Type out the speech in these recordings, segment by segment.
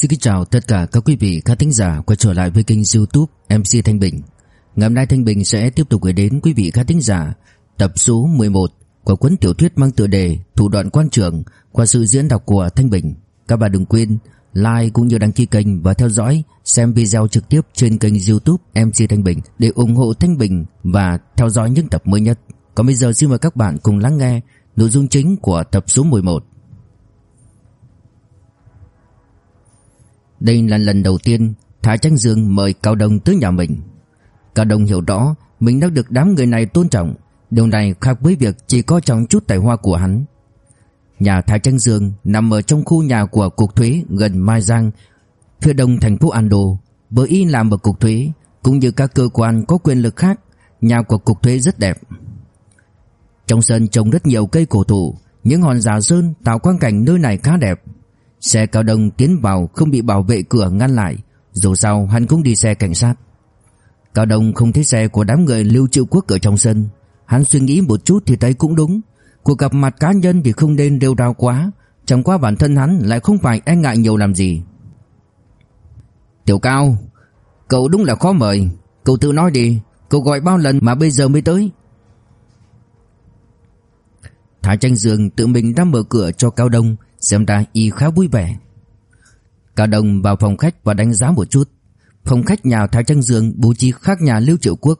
Xin kính chào tất cả các quý vị khán thính giả quay trở lại với kênh youtube MC Thanh Bình. Ngày hôm nay Thanh Bình sẽ tiếp tục gửi đến quý vị khán thính giả tập số 11 của cuốn tiểu thuyết mang tựa đề Thủ đoạn quan trường qua sự diễn đọc của Thanh Bình. Các bạn đừng quên like cũng như đăng ký kênh và theo dõi xem video trực tiếp trên kênh youtube MC Thanh Bình để ủng hộ Thanh Bình và theo dõi những tập mới nhất. Còn bây giờ xin mời các bạn cùng lắng nghe nội dung chính của tập số 11 Đây là lần đầu tiên Thái Tranh Dương mời Cao Đông tới nhà mình. Cao Đông hiểu rõ mình đã được đám người này tôn trọng. Điều này khác với việc chỉ có trong chút tài hoa của hắn. Nhà Thái Tranh Dương nằm ở trong khu nhà của Cục Thuế gần Mai Giang, phía đông thành phố Ando. Bởi y làm ở Cục Thuế, cũng như các cơ quan có quyền lực khác, nhà của Cục Thuế rất đẹp. Trong sân trồng rất nhiều cây cổ thụ, những hòn giả sơn tạo quang cảnh nơi này khá đẹp. Xe cao đông tiến vào không bị bảo vệ cửa ngăn lại, Dù sao hắn cũng đi xe cảnh sát. Cao đông không thấy xe của đám người lưu triệu quốc ở trong sân. Hắn suy nghĩ một chút thì thấy cũng đúng. Cuộc gặp mặt cá nhân thì không nên đều đau quá, Chẳng qua bản thân hắn lại không phải e ngại nhiều làm gì. Tiểu Cao, Cậu đúng là khó mời. Cậu tự nói đi, Cậu gọi bao lần mà bây giờ mới tới? Thái Tranh Dương tự mình đã mở cửa cho Cao Đông Xem ra y khá vui vẻ. Cao đồng vào phòng khách và đánh giá một chút. Phòng khách nhà Thái Trăng Dương bố trí khác nhà Lưu Triệu Quốc.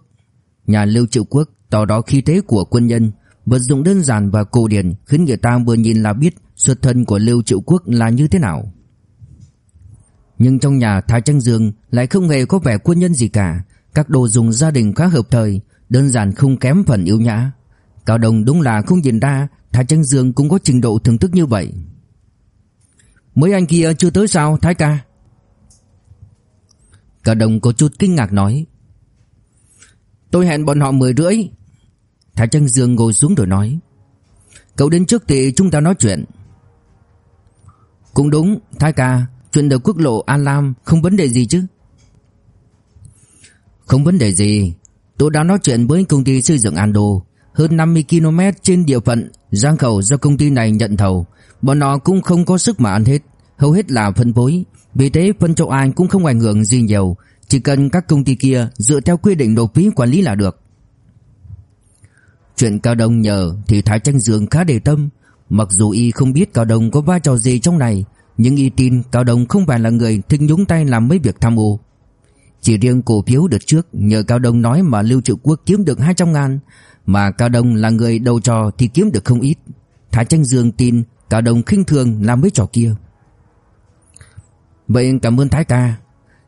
Nhà Lưu Triệu Quốc tỏ đó khí thế của quân nhân, Vật dụng đơn giản và cổ điển, Khiến người ta vừa nhìn là biết Xuất thân của Lưu Triệu Quốc là như thế nào. Nhưng trong nhà Thái Trăng Dương Lại không hề có vẻ quân nhân gì cả. Các đồ dùng gia đình khá hợp thời, Đơn giản không kém phần yêu nhã. Cao đồng đúng là không nhìn ra Thái Trăng Dương cũng có trình độ thưởng thức như vậy. Mấy anh kia chưa tới sao, Thái ca? Cả đồng có chút kinh ngạc nói. Tôi hẹn bọn họ 10 rưỡi. Thái Trăng Dương ngồi xuống rồi nói. Cậu đến trước thì chúng ta nói chuyện. Cũng đúng, Thái ca, Chuyện đầu quốc lộ An Lam Không vấn đề gì chứ? Không vấn đề gì. Tôi đã nói chuyện với công ty xây dựng Ando. Hơn 50 km trên địa phận Giang khẩu do công ty này nhận thầu. Bọn họ cũng không có sức mà ăn hết. Hầu hết là phân phối. Vì thế, phân cho ai cũng không ảnh hưởng gì nhiều. Chỉ cần các công ty kia dựa theo quy định nộp phí quản lý là được. Chuyện Cao Đông nhờ thì Thái Tranh Dương khá để tâm. Mặc dù y không biết Cao Đông có vai trò gì trong này, Nhưng y tin Cao Đông không phải là người thích nhúng tay làm mấy việc tham ô. Chỉ riêng cổ phiếu đợt trước Nhờ Cao Đông nói mà Lưu Triệu Quốc kiếm được 200 ngàn, Mà Cao Đông là người đầu trò thì kiếm được không ít. Thái Tranh Dương tin Cao Đông khinh thường làm mấy trò kia. Vậy cảm ơn Thái ca.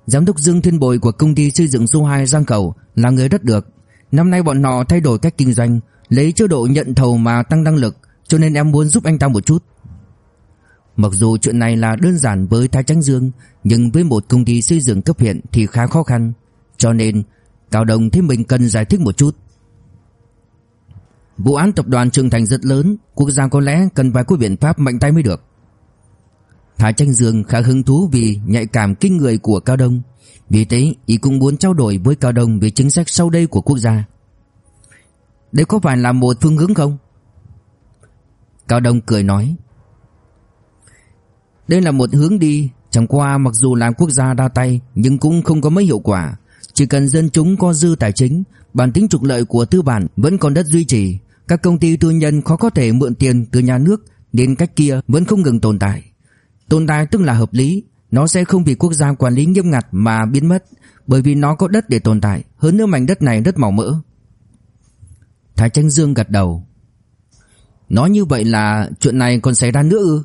Giám đốc Dương Thiên Bồi của công ty xây dựng số 2 Giang Cầu là người rất được. Năm nay bọn họ thay đổi cách kinh doanh, Lấy chế độ nhận thầu mà tăng năng lực, Cho nên em muốn giúp anh ta một chút. Mặc dù chuyện này là đơn giản với Thái Trắng Dương, Nhưng với một công ty xây dựng cấp huyện thì khá khó khăn. Cho nên, Cao Đồng thấy mình cần giải thích một chút. Vụ án tập đoàn Trường Thành rất lớn, Quốc gia có lẽ cần phải có biện pháp mạnh tay mới được. Thái Tranh Dương khá hứng thú vì nhạy cảm kinh người của Cao Đông. Vì thế, y cũng muốn trao đổi với Cao Đông về chính sách sau đây của quốc gia. Đây có phải là một phương hướng không? Cao Đông cười nói. Đây là một hướng đi. Chẳng qua, mặc dù làm quốc gia đa tay, Nhưng cũng không có mấy hiệu quả. Chỉ cần dân chúng có dư tài chính, Bản tính trục lợi của tư bản vẫn còn đất duy trì. Các công ty tư nhân khó có thể mượn tiền từ nhà nước, Nên cách kia vẫn không ngừng tồn tại. Tồn tại tức là hợp lý. Nó sẽ không vì quốc gia quản lý nghiêm ngặt mà biến mất, Bởi vì nó có đất để tồn tại. Hơn nữa mảnh đất này rất màu mỡ. Thái Tranh Dương gật đầu. Nói như vậy là chuyện này còn xảy ra nữa ư?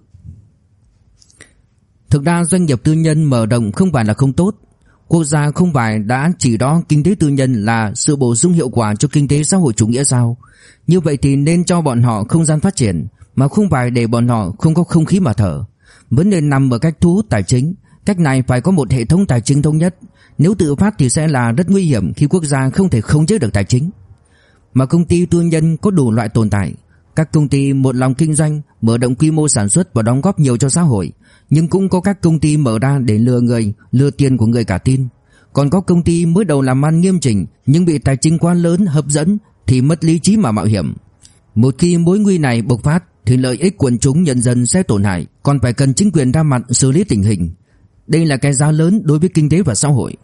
Thực ra doanh nghiệp tư nhân mở rộng không phải là không tốt. Quốc gia không phải đã chỉ đó kinh tế tư nhân là sự bổ sung hiệu quả cho kinh tế xã hội chủ nghĩa sao? Như vậy thì nên cho bọn họ không gian phát triển, Mà không phải để bọn họ không có không khí mà thở. Vấn đề nằm ở cách thu hút tài chính. Cách này phải có một hệ thống tài chính thống nhất. Nếu tự phát thì sẽ là rất nguy hiểm Khi quốc gia không thể khống chế được tài chính. Mà công ty tư nhân có đủ loại tồn tại. Các công ty một lòng kinh doanh, Mở rộng quy mô sản xuất và đóng góp nhiều cho xã hội. Nhưng cũng có các công ty mở ra để lừa người, Lừa tiền của người cả tin. Còn có công ty mới đầu làm ăn nghiêm chỉnh, Nhưng bị tài chính quá lớn, hấp dẫn, Thì mất lý trí mà mạo hiểm. Một khi mối nguy này bộc phát thì lợi ích quần chúng nhân dân sẽ tổn hại, còn phải cần chính quyền ra mặt xử lý tình hình. Đây là cái giá lớn đối với kinh tế và xã hội.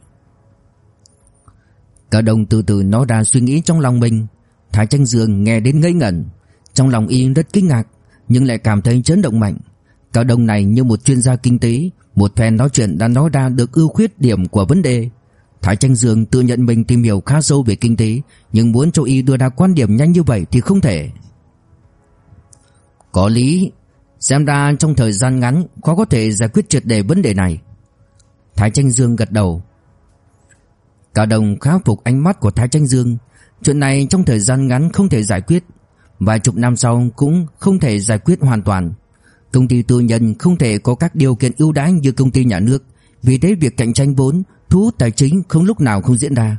Cả đồng từ từ nói ra suy nghĩ trong lòng mình. Thái tranh dương nghe đến ngây ngẩn. Trong lòng y rất kinh ngạc Nhưng lại cảm thấy chấn động mạnh. Cả đồng này như một chuyên gia kinh tế Một phen nói chuyện đã nói ra được ưu khuyết điểm của vấn đề. Thái tranh dương tự nhận mình tìm hiểu khá sâu về kinh tế Nhưng muốn cho y đưa ra quan điểm nhanh như vậy thì không thể. Có lý. Xem ra trong thời gian ngắn khó có thể giải quyết triệt đề vấn đề này. Thái tranh dương gật đầu. Cả đồng khá phục ánh mắt của Thái Tranh Dương. Chuyện này trong thời gian ngắn không thể giải quyết. Vài chục năm sau cũng không thể giải quyết hoàn toàn. Công ty tư nhân không thể có các điều kiện ưu đãi như công ty nhà nước. Vì thế việc cạnh tranh vốn, thu hút tài chính không lúc nào không diễn ra.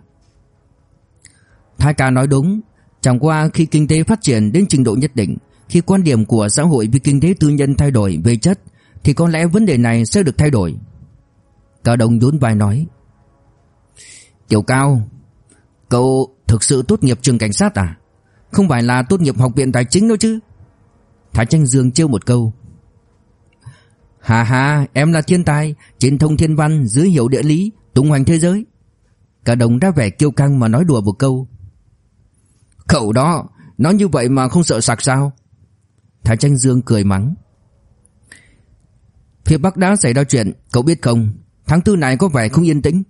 Thái ca nói đúng. Chẳng qua khi kinh tế phát triển đến trình độ nhất định khi quan điểm của xã hội về kinh tế tư nhân thay đổi về chất, Thì có lẽ vấn đề này sẽ được thay đổi. Cao Đông nhún vai nói Tiểu Cao, Cậu thực sự tốt nghiệp trường cảnh sát à? Không phải là tốt nghiệp học viện tài chính đâu chứ? Thái Tranh Dương trêu một câu, Hà hà, em là thiên tài, Trên thông thiên văn, dưới hiểu địa lý, Tung hoành thế giới. Cả đồng ra vẻ kiêu căng mà nói đùa một câu Cậu đó Nói như vậy mà không sợ sạc sao? Thái Tranh Dương cười mắng Phía Bắc đã xảy ra chuyện Cậu biết không Tháng tư này có vẻ không yên tĩnh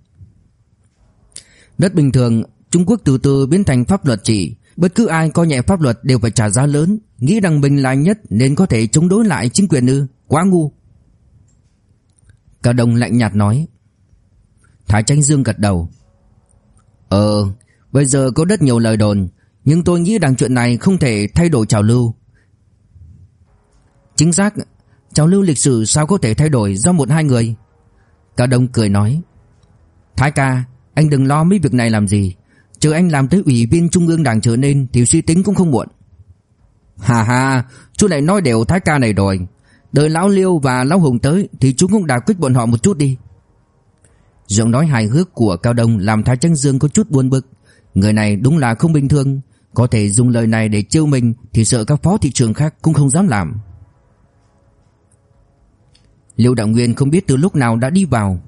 Đất bình thường, Trung Quốc từ từ biến thành pháp luật chỉ, bất cứ ai coi nhẹ pháp luật đều phải trả giá lớn, nghĩ rằng mình là nhất nên có thể chống đối lại chính quyền ư, quá ngu. Cả đồng lạnh nhạt nói. Thái Tranh Dương gật đầu. Ờ, bây giờ có rất nhiều lời đồn, nhưng tôi nghĩ rằng chuyện này không thể thay đổi trào lưu. Chính xác, trào lưu lịch sử sao có thể thay đổi do một hai người? cao đông cười nói. Thái ca, anh đừng lo mấy việc này làm gì. Chờ anh làm tới ủy viên trung ương đảng trở nên Thì suy tính cũng không muộn. Hà hà Chú lại nói đều thái ca này rồi. Đợi lão Liêu và lão Hùng tới Thì chú cũng đào kích bọn họ một chút đi. Giọng nói hài hước của Cao Đông Làm Thái Trăng Dương có chút buồn bực. Người này đúng là không bình thường. Có thể dùng lời này để trêu mình Thì sợ các phó thị trường khác cũng không dám làm. Liêu Đạo Nguyên không biết từ lúc nào đã đi vào.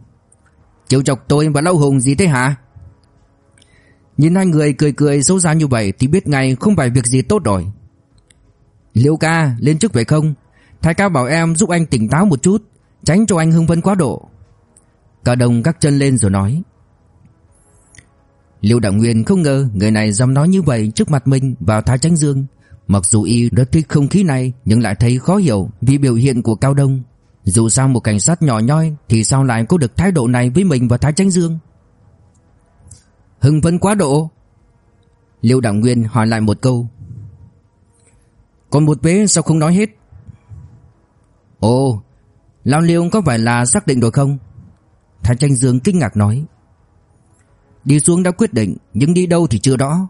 Chịu chọc tôi và Lão Hùng gì thế hả? Nhìn hai người cười cười xấu xa như vậy Thì biết ngay không phải việc gì tốt rồi. Liêu ca, lên trước phải không? Thái ca bảo em giúp anh tỉnh táo một chút, Tránh cho anh hưng phấn quá độ. Cả đồng các chân lên rồi nói. Liêu Đạo Nguyên không ngờ người này dám nói như vậy trước mặt mình và Thái Tránh Dương. Mặc dù y rất thích không khí này, nhưng lại thấy khó hiểu vì biểu hiện của Cao Đông. Dù sao một cảnh sát nhỏ nhoi Thì sao lại có được thái độ này với mình và Thái Tránh Dương? Hưng phấn quá độ. Liêu Đảng Nguyên hỏi lại một câu. Còn một vế sao không nói hết? Ồ, Lão Liêu có phải là xác định rồi không? Thái Tranh Dương kinh ngạc nói. Đi xuống đã quyết định, Nhưng đi đâu thì chưa rõ.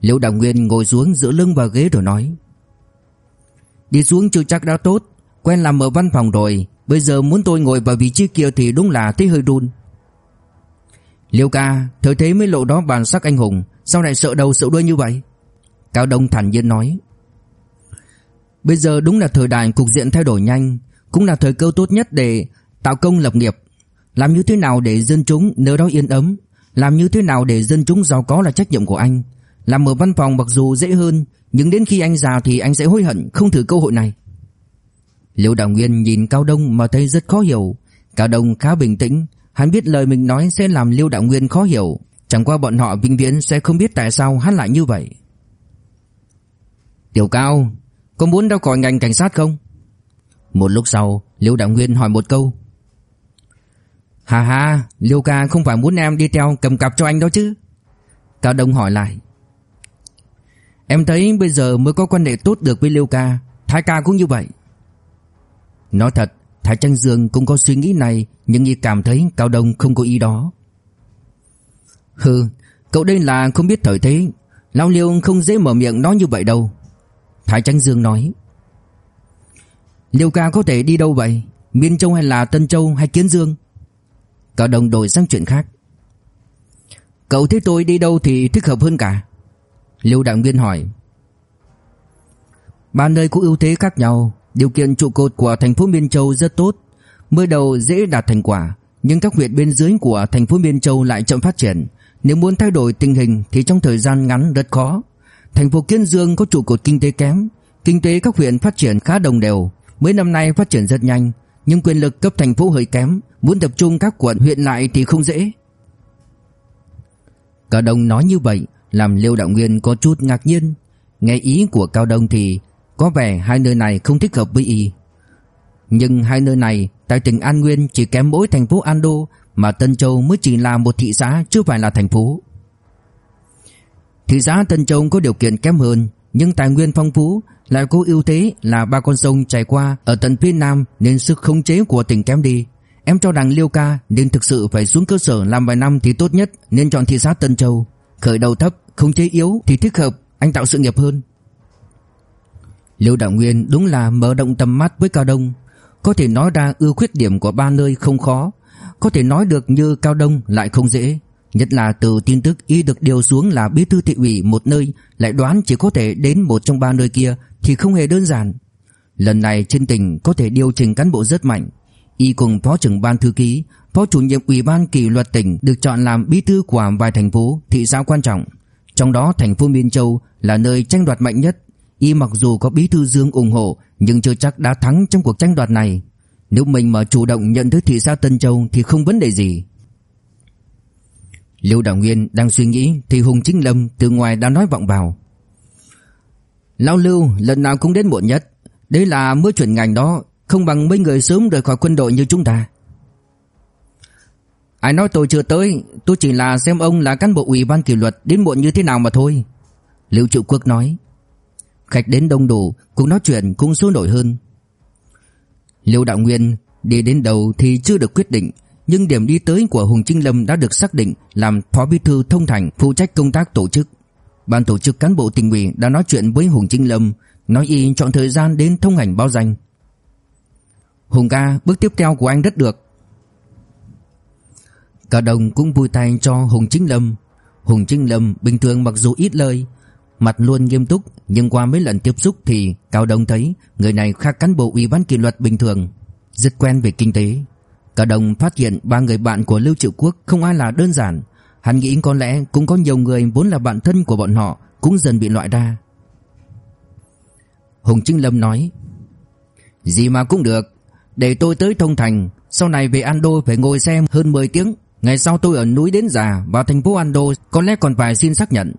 Liêu Đảng Nguyên ngồi xuống giữa lưng vào ghế rồi nói. Đi xuống chưa chắc đã tốt. Quen làm ở văn phòng rồi. Bây giờ muốn tôi ngồi vào vị trí kia thì đúng là thấy hơi run. Liêu ca Thời thế mới lộ đó bản sắc anh hùng. Sao lại sợ đầu sợ đuôi như vậy? Cao Đông thản nhiên nói. Bây giờ đúng là thời đại cục diện thay đổi nhanh. Cũng là thời cơ tốt nhất để tạo công lập nghiệp. Làm như thế nào để dân chúng nơi đó yên ấm? Làm như thế nào để dân chúng giàu có là trách nhiệm của anh? Làm ở văn phòng mặc dù dễ hơn, Nhưng đến khi anh già thì anh sẽ hối hận không thử cơ hội này. Liễu Đạo Nguyên nhìn Cao Đông mà thấy rất khó hiểu. Cao Đông khá bình tĩnh, hắn biết lời mình nói sẽ làm Liễu Đạo Nguyên khó hiểu, chẳng qua bọn họ vĩnh viễn sẽ không biết tại sao hắn lại như vậy. Tiểu Cao, có muốn ra khỏi ngành cảnh sát không? Một lúc sau, Liễu Đạo Nguyên hỏi một câu. Hà hà, Liêu ca không phải muốn em đi theo cầm cặp cho anh đó chứ? Cao Đông hỏi lại. Em thấy bây giờ mới có quan hệ tốt được với Liêu ca, Thái ca cũng như vậy. Nói thật, Thái Tranh Dương cũng có suy nghĩ này, Nhưng y cảm thấy Cao Đông không có ý đó. Hừ, Cậu đây là không biết thời thế, Lão Liêu không dễ mở miệng nói như vậy đâu. Thái Tranh Dương nói. Liêu ca có thể đi đâu vậy? Miên Châu hay là Tân Châu hay Kiến Dương? Cao Đông đổi sang chuyện khác. Cậu thấy tôi đi đâu thì thích hợp hơn cả. Liêu Đảng Viên hỏi. Ba nơi có ưu thế khác nhau Điều kiện trụ cột của thành phố Miên Châu rất tốt Mới đầu dễ đạt thành quả, nhưng các huyện bên dưới của thành phố Miên Châu lại chậm phát triển. Nếu muốn thay đổi tình hình thì trong thời gian ngắn rất khó. Thành phố Kiên Dương có trụ cột kinh tế kém, kinh tế các huyện phát triển khá đồng đều, mấy năm nay phát triển rất nhanh, nhưng quyền lực cấp thành phố hơi kém, muốn tập trung các quận huyện lại thì không dễ. Cao Đông nói như vậy làm Liêu Đạo Nguyên có chút ngạc nhiên. Nghe ý của Cao Đông thì có vẻ hai nơi này không thích hợp với y. Nhưng hai nơi này tại tỉnh An Nguyên chỉ kém mỗi thành phố An Đô mà Tân Châu mới chỉ là một thị xã Chứ phải là thành phố. Thị xã Tân Châu có điều kiện kém hơn nhưng tài nguyên phong phú lại có ưu thế là ba con sông chảy qua ở tận phía nam nên sức khống chế của tỉnh kém đi. Em cho rằng Liêu ca nên thực sự phải xuống cơ sở làm vài năm thì tốt nhất nên chọn thị xã Tân Châu. Khởi đầu thấp, khống chế yếu thì thích hợp, anh tạo sự nghiệp hơn. Liêu Đạo Nguyên đúng là mở động tầm mắt với Cao Đông, có thể nói ra ưu khuyết điểm của ba nơi không khó, có thể nói được như Cao Đông lại không dễ. Nhất là từ tin tức y được điều xuống là bí thư thị ủy một nơi lại đoán chỉ có thể đến một trong ba nơi kia thì không hề đơn giản. Lần này trên tỉnh có thể điều chỉnh cán bộ rất mạnh. Y cùng phó trưởng ban thư ký, phó chủ nhiệm ủy ban kỷ luật tỉnh được chọn làm bí thư của vài thành phố, thị xã quan trọng. Trong đó thành phố Miên Châu là nơi tranh đoạt mạnh nhất. Y mặc dù có bí thư Dương ủng hộ nhưng chưa chắc đã thắng trong cuộc tranh đoạt này. Nếu mình mà chủ động nhận thức thị xã Tân Châu thì không vấn đề gì. Liêu Đào Nguyên đang suy nghĩ thì Hùng Chính Lâm từ ngoài đã nói vọng vào. Lão Lưu lần nào cũng đến muộn nhất. Đấy là mới chuyển ngành đó, không bằng mấy người sớm rời khỏi quân đội như chúng ta. Ai nói tôi chưa tới, tôi chỉ là xem ông là cán bộ ủy ban kỷ luật đến muộn như thế nào mà thôi. Liêu Triệu Quốc nói. Khách đến đông đủ, cũng nói chuyện cũng sôi nổi hơn. Liêu Đạo Nguyên đi đến đầu thì chưa được quyết định, nhưng điểm đi tới của Hùng Trinh Lâm đã được xác định làm phó bí thư thông thành phụ trách công tác tổ chức. Ban tổ chức cán bộ tỉnh ủy đã nói chuyện với Hùng Trinh Lâm, nói y chọn thời gian đến thông hành báo danh. Hùng ca, bước tiếp theo của anh rất được. Cả đồng cũng vui tay cho Hùng Chính Lâm. Hùng Chính Lâm bình thường mặc dù ít lời, mặt luôn nghiêm túc, nhưng qua mấy lần tiếp xúc thì Cao Đông thấy người này khác cán bộ ủy ban kỷ luật bình thường, rất quen về kinh tế. Cao Đông phát hiện ba người bạn của Lưu Triệu Quốc không ai là đơn giản. Hắn nghĩ có lẽ cũng có nhiều người vốn là bạn thân của bọn họ cũng dần bị loại ra. Hùng Trinh Lâm nói Gì mà cũng được Để tôi tới Thông Thành Sau này về Ando phải ngồi xem hơn 10 tiếng Ngày sau tôi ở núi đến già Vào thành phố Ando có lẽ còn phải xin xác nhận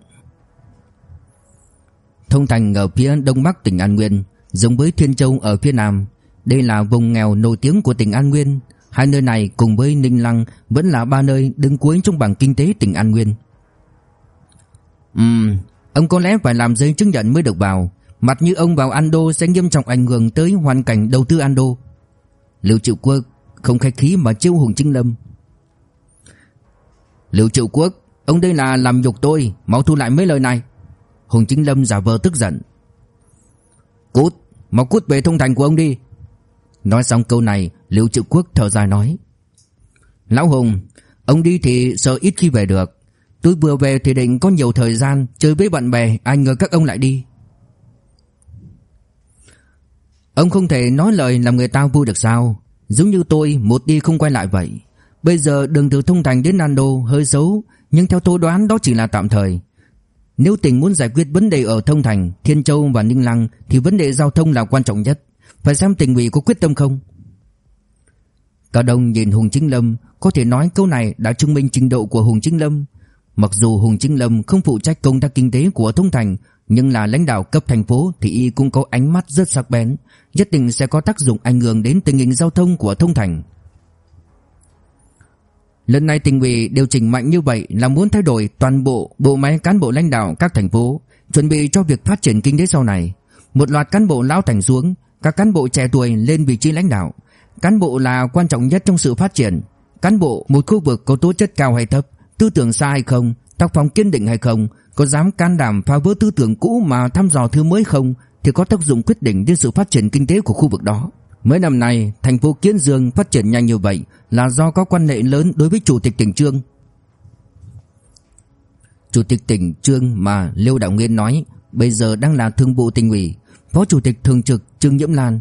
Thông Thành ở phía đông bắc tỉnh An Nguyên Giống với Thiên Châu ở phía nam Đây là vùng nghèo nổi tiếng của tỉnh An Nguyên Hai nơi này cùng với Ninh Lăng vẫn là ba nơi đứng cuối trong bảng kinh tế tỉnh An Nguyên. Ừm, ông có lẽ phải làm giấy chứng nhận mới được vào. Mặt như ông vào Ando sẽ nghiêm trọng ảnh hưởng tới hoàn cảnh đầu tư Ando. Lưu Triệu Quốc không khách khí mà chiêu Hùng Trinh Lâm. Lưu Triệu Quốc, ông đây là làm nhục tôi, mau thu lại mấy lời này. Hùng chính Lâm giả vờ tức giận. Cút, mau cút về thông thành của ông đi. Nói xong câu này Lưu Triệu Quốc thở dài nói. Lão Hùng Ông đi thì sợ ít khi về được. Tôi vừa về thì định có nhiều thời gian Chơi với bạn bè Ai ngờ các ông lại đi. Ông không thể nói lời làm người ta vui được sao? Giống như tôi Một đi không quay lại vậy. Bây giờ đường từ Thông Thành đến Nando hơi xấu Nhưng theo tôi đoán đó chỉ là tạm thời. Nếu tỉnh muốn giải quyết vấn đề ở Thông Thành, Thiên Châu và Ninh Lăng, Thì vấn đề giao thông là quan trọng nhất. Phải xem tỉnh ủy có quyết tâm không. Cao Đông nhìn Hùng Chính Lâm, Có thể nói câu này đã chứng minh trình độ của Hùng Chính Lâm. Mặc dù Hùng Chính Lâm không phụ trách công tác kinh tế của Thông Thành, Nhưng là lãnh đạo cấp thành phố Thì y cũng có ánh mắt rất sắc bén, Nhất định sẽ có tác dụng ảnh hưởng đến tình hình giao thông của Thông Thành. Lần này tỉnh ủy điều chỉnh mạnh như vậy là muốn thay đổi toàn bộ bộ máy cán bộ lãnh đạo các thành phố, chuẩn bị cho việc phát triển kinh tế sau này. Một loạt cán bộ lao thành xuống, các cán bộ trẻ tuổi lên vị trí lãnh đạo. Cán bộ là quan trọng nhất trong sự phát triển. Cán bộ một khu vực có tố chất cao hay thấp, tư tưởng sai hay không, tác phong kiên định hay không, có dám can đảm phá vỡ tư tưởng cũ mà thăm dò thứ mới không thì có tác dụng quyết định đến sự phát triển kinh tế của khu vực đó. Mấy năm nay, thành phố Kiến Dương phát triển nhanh như vậy là do có quan hệ lớn đối với chủ tịch tỉnh Trương. Chủ tịch tỉnh Trương mà Liêu Đạo Nguyên nói bây giờ đang là thương vụ tỉnh ủy, Phó Chủ tịch Thường trực Trương Nhiễm Lan.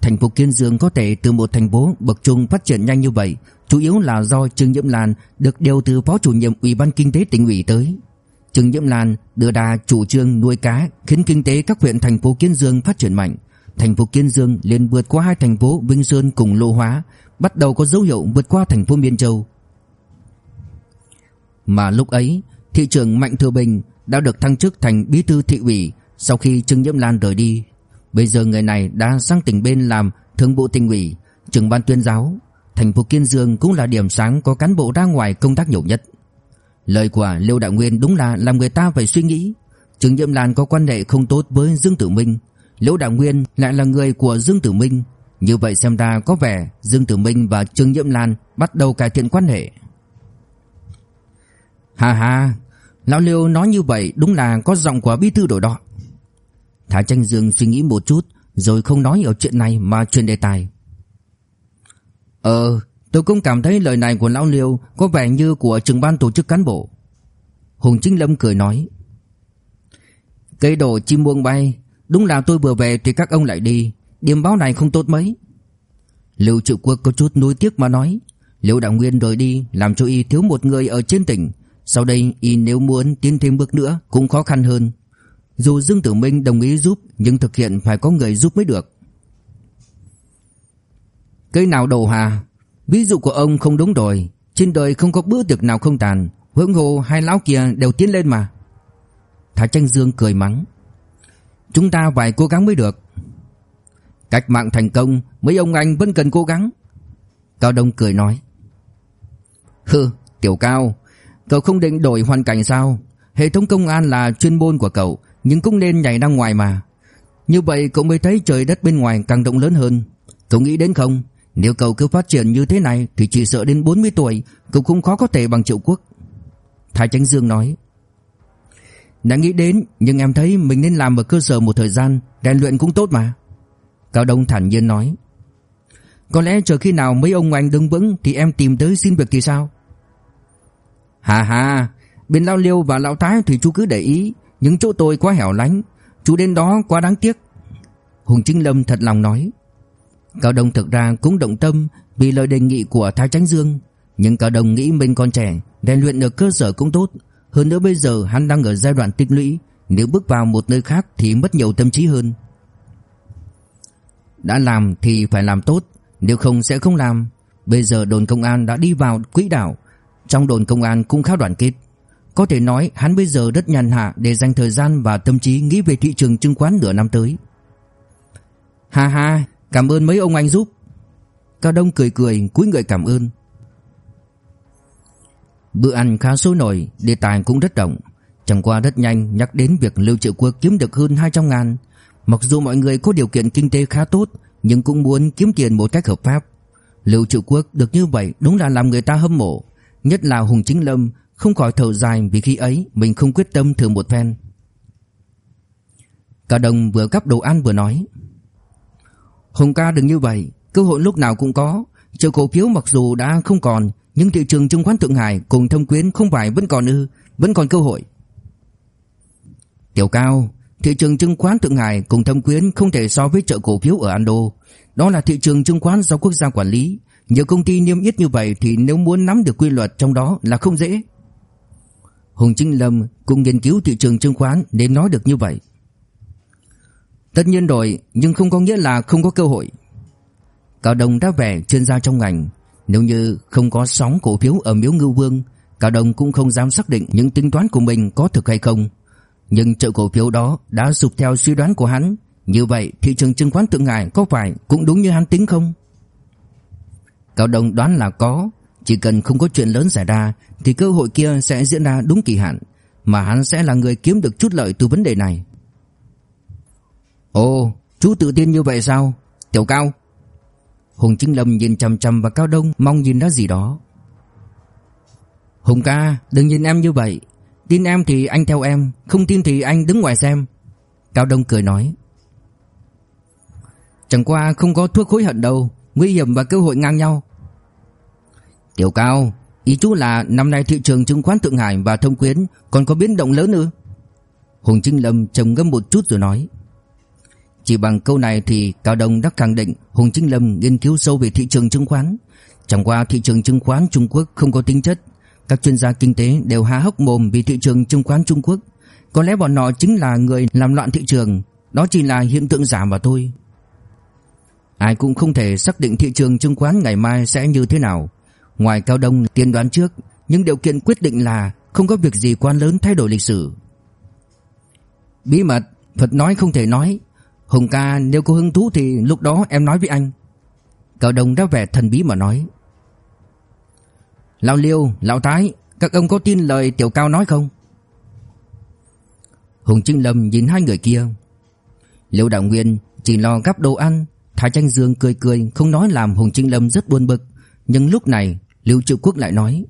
Thành phố Kiên Dương có thể từ một thành phố bậc trung phát triển nhanh như vậy Chủ yếu là do Trương Nhiễm Lan được điều từ Phó chủ nhiệm Ủy ban Kinh tế tỉnh ủy tới. Trương Nhiễm Lan đưa đà chủ trương nuôi cá khiến kinh tế các huyện thành phố Kiên Dương phát triển mạnh thành phố Kiên Dương liền vượt qua hai thành phố Vinh Sơn cùng Lô Hóa, bắt đầu có dấu hiệu vượt qua thành phố Miên Châu. Mà lúc ấy, thị trưởng Mạnh Thừa Bình đã được thăng chức thành bí thư thị ủy sau khi Trương Nhiễm Lan rời đi. Bây giờ người này đã sang tỉnh bên làm thường vụ tỉnh ủy, trưởng ban tuyên giáo. Thành phố Kiên Dương cũng là điểm sáng có cán bộ ra ngoài công tác nhiều nhất. Lời của lưu Đại Nguyên đúng là làm người ta phải suy nghĩ. Trương Nhiễm Lan có quan hệ không tốt với Dương Tử Minh, Lỗ Đạo Nguyên lại là người của Dương Tử Minh, như vậy xem ra có vẻ Dương Tử Minh và Trương Nhiễm Lan bắt đầu cải thiện quan hệ. Hà hà, lão Liêu nói như vậy đúng là có giọng của bí thư đổi đó. Thái Tranh Dương suy nghĩ một chút rồi không nói ở chuyện này mà chuyển đề tài. Ờ, tôi cũng cảm thấy lời này của lão Liêu có vẻ như của trưởng ban tổ chức cán bộ. Hùng Chính Lâm cười nói. Cây đổ chim buông bay Đúng là tôi vừa về thì các ông lại đi. Điểm báo này không tốt mấy. Lưu Triệu Quốc có chút nuối tiếc mà nói, Liễu Đạo Nguyên rời đi, Làm cho y thiếu một người ở trên tỉnh. Sau đây y nếu muốn tiến thêm bước nữa Cũng khó khăn hơn. Dù Dương Tử Minh đồng ý giúp, Nhưng thực hiện phải có người giúp mới được. Cây nào đầu hà? Ví dụ của ông không đúng rồi. Trên đời không có bữa tiệc nào không tàn. Huống hồ hai lão kia đều tiến lên mà. Thái Tranh Dương cười mắng Chúng ta phải cố gắng mới được. Cách mạng thành công, Mấy ông anh vẫn cần cố gắng. Cao Đông cười nói. Hừ, Tiểu Cao, Cậu không định đổi hoàn cảnh sao? Hệ thống công an là chuyên môn của cậu, Nhưng cũng nên nhảy ra ngoài mà. Như vậy cậu mới thấy trời đất bên ngoài càng rộng lớn hơn. Cậu nghĩ đến không? Nếu cậu cứ phát triển như thế này Thì chỉ sợ đến 40 tuổi, Cậu cũng khó có thể bằng triệu quốc. Thái Chánh Dương nói đã nghĩ đến, nhưng em thấy mình nên làm ở cơ sở một thời gian, Rèn luyện cũng tốt mà. Cao Đông thản nhiên nói. Có lẽ chờ khi nào mấy ông anh đứng vững Thì em tìm tới xin việc thì sao? Hà hà Bên Lao Liêu và Lão Thái thì chú cứ để ý, Những chỗ tôi quá hẻo lánh, Chú đến đó quá đáng tiếc. Hùng Chính Lâm thật lòng nói. Cao Đông thực ra cũng động tâm Vì lời đề nghị của Thái Tránh Dương, Nhưng Cao Đông nghĩ mình còn trẻ, Rèn luyện ở cơ sở cũng tốt hơn nữa bây giờ hắn đang ở giai đoạn tích lũy, Nếu bước vào một nơi khác thì mất nhiều tâm trí hơn. Đã làm thì phải làm tốt, Nếu không sẽ không làm. Bây giờ đồn công an đã đi vào quỹ đạo, Trong đồn công an cũng khá đoàn kết. Có thể nói hắn bây giờ rất nhàn hạ Để dành thời gian và tâm trí nghĩ về thị trường chứng khoán nửa năm tới. Ha ha, Cảm ơn mấy ông anh giúp. Cao Đông cười cười, cúi người cảm ơn. Bữa ăn khá sôi nổi, đề tài cũng rất rộng. Chẳng qua rất nhanh nhắc đến việc Lưu Triệu Quốc kiếm được hơn 200 ngàn. Mặc dù mọi người có điều kiện kinh tế khá tốt, nhưng cũng muốn kiếm tiền một cách hợp pháp. Lưu Triệu Quốc được như vậy đúng là làm người ta hâm mộ. Nhất là Hùng Chính Lâm không khỏi thở dài vì khi ấy mình không quyết tâm thử một phen. Cả đồng vừa gắp đồ ăn vừa nói. Hùng ca đừng như vậy, cơ hội lúc nào cũng có. Chợ cổ phiếu mặc dù đã không còn nhưng thị trường chứng khoán Thượng Hải cùng Thông Quyến không phải vẫn còn ư, vẫn còn cơ hội. Tiểu Cao, thị trường chứng khoán Thượng Hải cùng Thông Quyến không thể so với chợ cổ phiếu ở Ando. Đó là thị trường chứng khoán do quốc gia quản lý. Nhiều công ty niêm yết như vậy thì nếu muốn nắm được quy luật trong đó là không dễ. Hùng Chính Lâm cũng nghiên cứu thị trường chứng khoán nên nói được như vậy. Tất nhiên rồi, nhưng không có nghĩa là không có cơ hội. Cao Đồng đã vẻ chuyên gia trong ngành, nếu như không có sóng cổ phiếu ở Miếu Ngưu Vương, Cao Đông cũng không dám xác định những tính toán của mình có thực hay không. Nhưng chợ cổ phiếu đó đã sụp theo suy đoán của hắn, như vậy thị trường chứng khoán Thượng Hải có phải cũng đúng như hắn tính không? Cao Đông đoán là có, chỉ cần không có chuyện lớn xảy ra thì cơ hội kia sẽ diễn ra đúng kỳ hạn, mà hắn sẽ là người kiếm được chút lợi từ vấn đề này. Ồ, chú tự tin như vậy sao? Tiểu Cao, Hùng Chính Lâm nhìn chằm chằm vào Cao Đông mong nhìn ra gì đó. Hùng ca, đừng nhìn em như vậy. Tin em thì anh theo em, không tin thì anh đứng ngoài xem. Cao Đông cười nói. Chẳng qua không có thuốc hối hận đâu, nguy hiểm và cơ hội ngang nhau. Tiểu Cao, ý chú là năm nay thị trường chứng khoán Thượng Hải và Thông Quyến còn có biến động lớn nữa. Hùng Chính Lâm trầm ngâm một chút rồi nói. Chỉ bằng câu này thì Cao Đông đã khẳng định Hùng Chính Lâm nghiên cứu sâu về thị trường chứng khoán. Chẳng qua thị trường chứng khoán Trung Quốc không có tính chất. Các chuyên gia kinh tế đều há hốc mồm vì thị trường chứng khoán Trung Quốc. Có lẽ bọn họ chính là người làm loạn thị trường. Đó chỉ là hiện tượng giả mà thôi. Ai cũng không thể xác định thị trường chứng khoán ngày mai sẽ như thế nào. Ngoài Cao Đông tiên đoán trước, nhưng điều kiện quyết định là không có việc gì quá lớn thay đổi lịch sử. Bí mật, Phật nói không thể nói. Hùng ca nếu có hứng thú thì lúc đó em nói với anh. Cao Đông đã vẻ thần bí mà nói. Lão Liêu, Lão Tái, các ông có tin lời Tiểu Cao nói không? Hùng Trinh Lâm nhìn hai người kia. Liêu Đạo Nguyên chỉ lo gắp đồ ăn, Thái Tranh Dương cười cười không nói làm Hùng Trinh Lâm rất buồn bực, nhưng lúc này Liêu Triệu Quốc lại nói: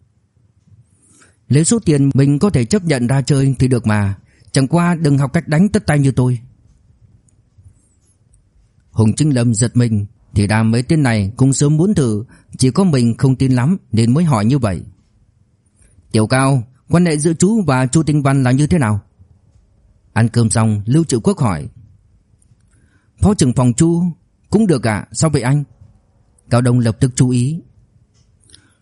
Lấy số tiền mình có thể chấp nhận ra chơi thì được mà, chẳng qua đừng học cách đánh tất tay như tôi. Hùng Trinh Lâm giật mình, thì ra mấy tên này cũng sớm muốn thử, chỉ có mình không tin lắm nên mới hỏi như vậy. Tiểu Cao, quan hệ giữa chú và Chu Tinh Văn là như thế nào? Ăn cơm xong, Lưu Triệu Quốc hỏi. Phó trưởng phòng Chu cũng được ạ, sao vậy anh? Cao Đông lập tức chú ý.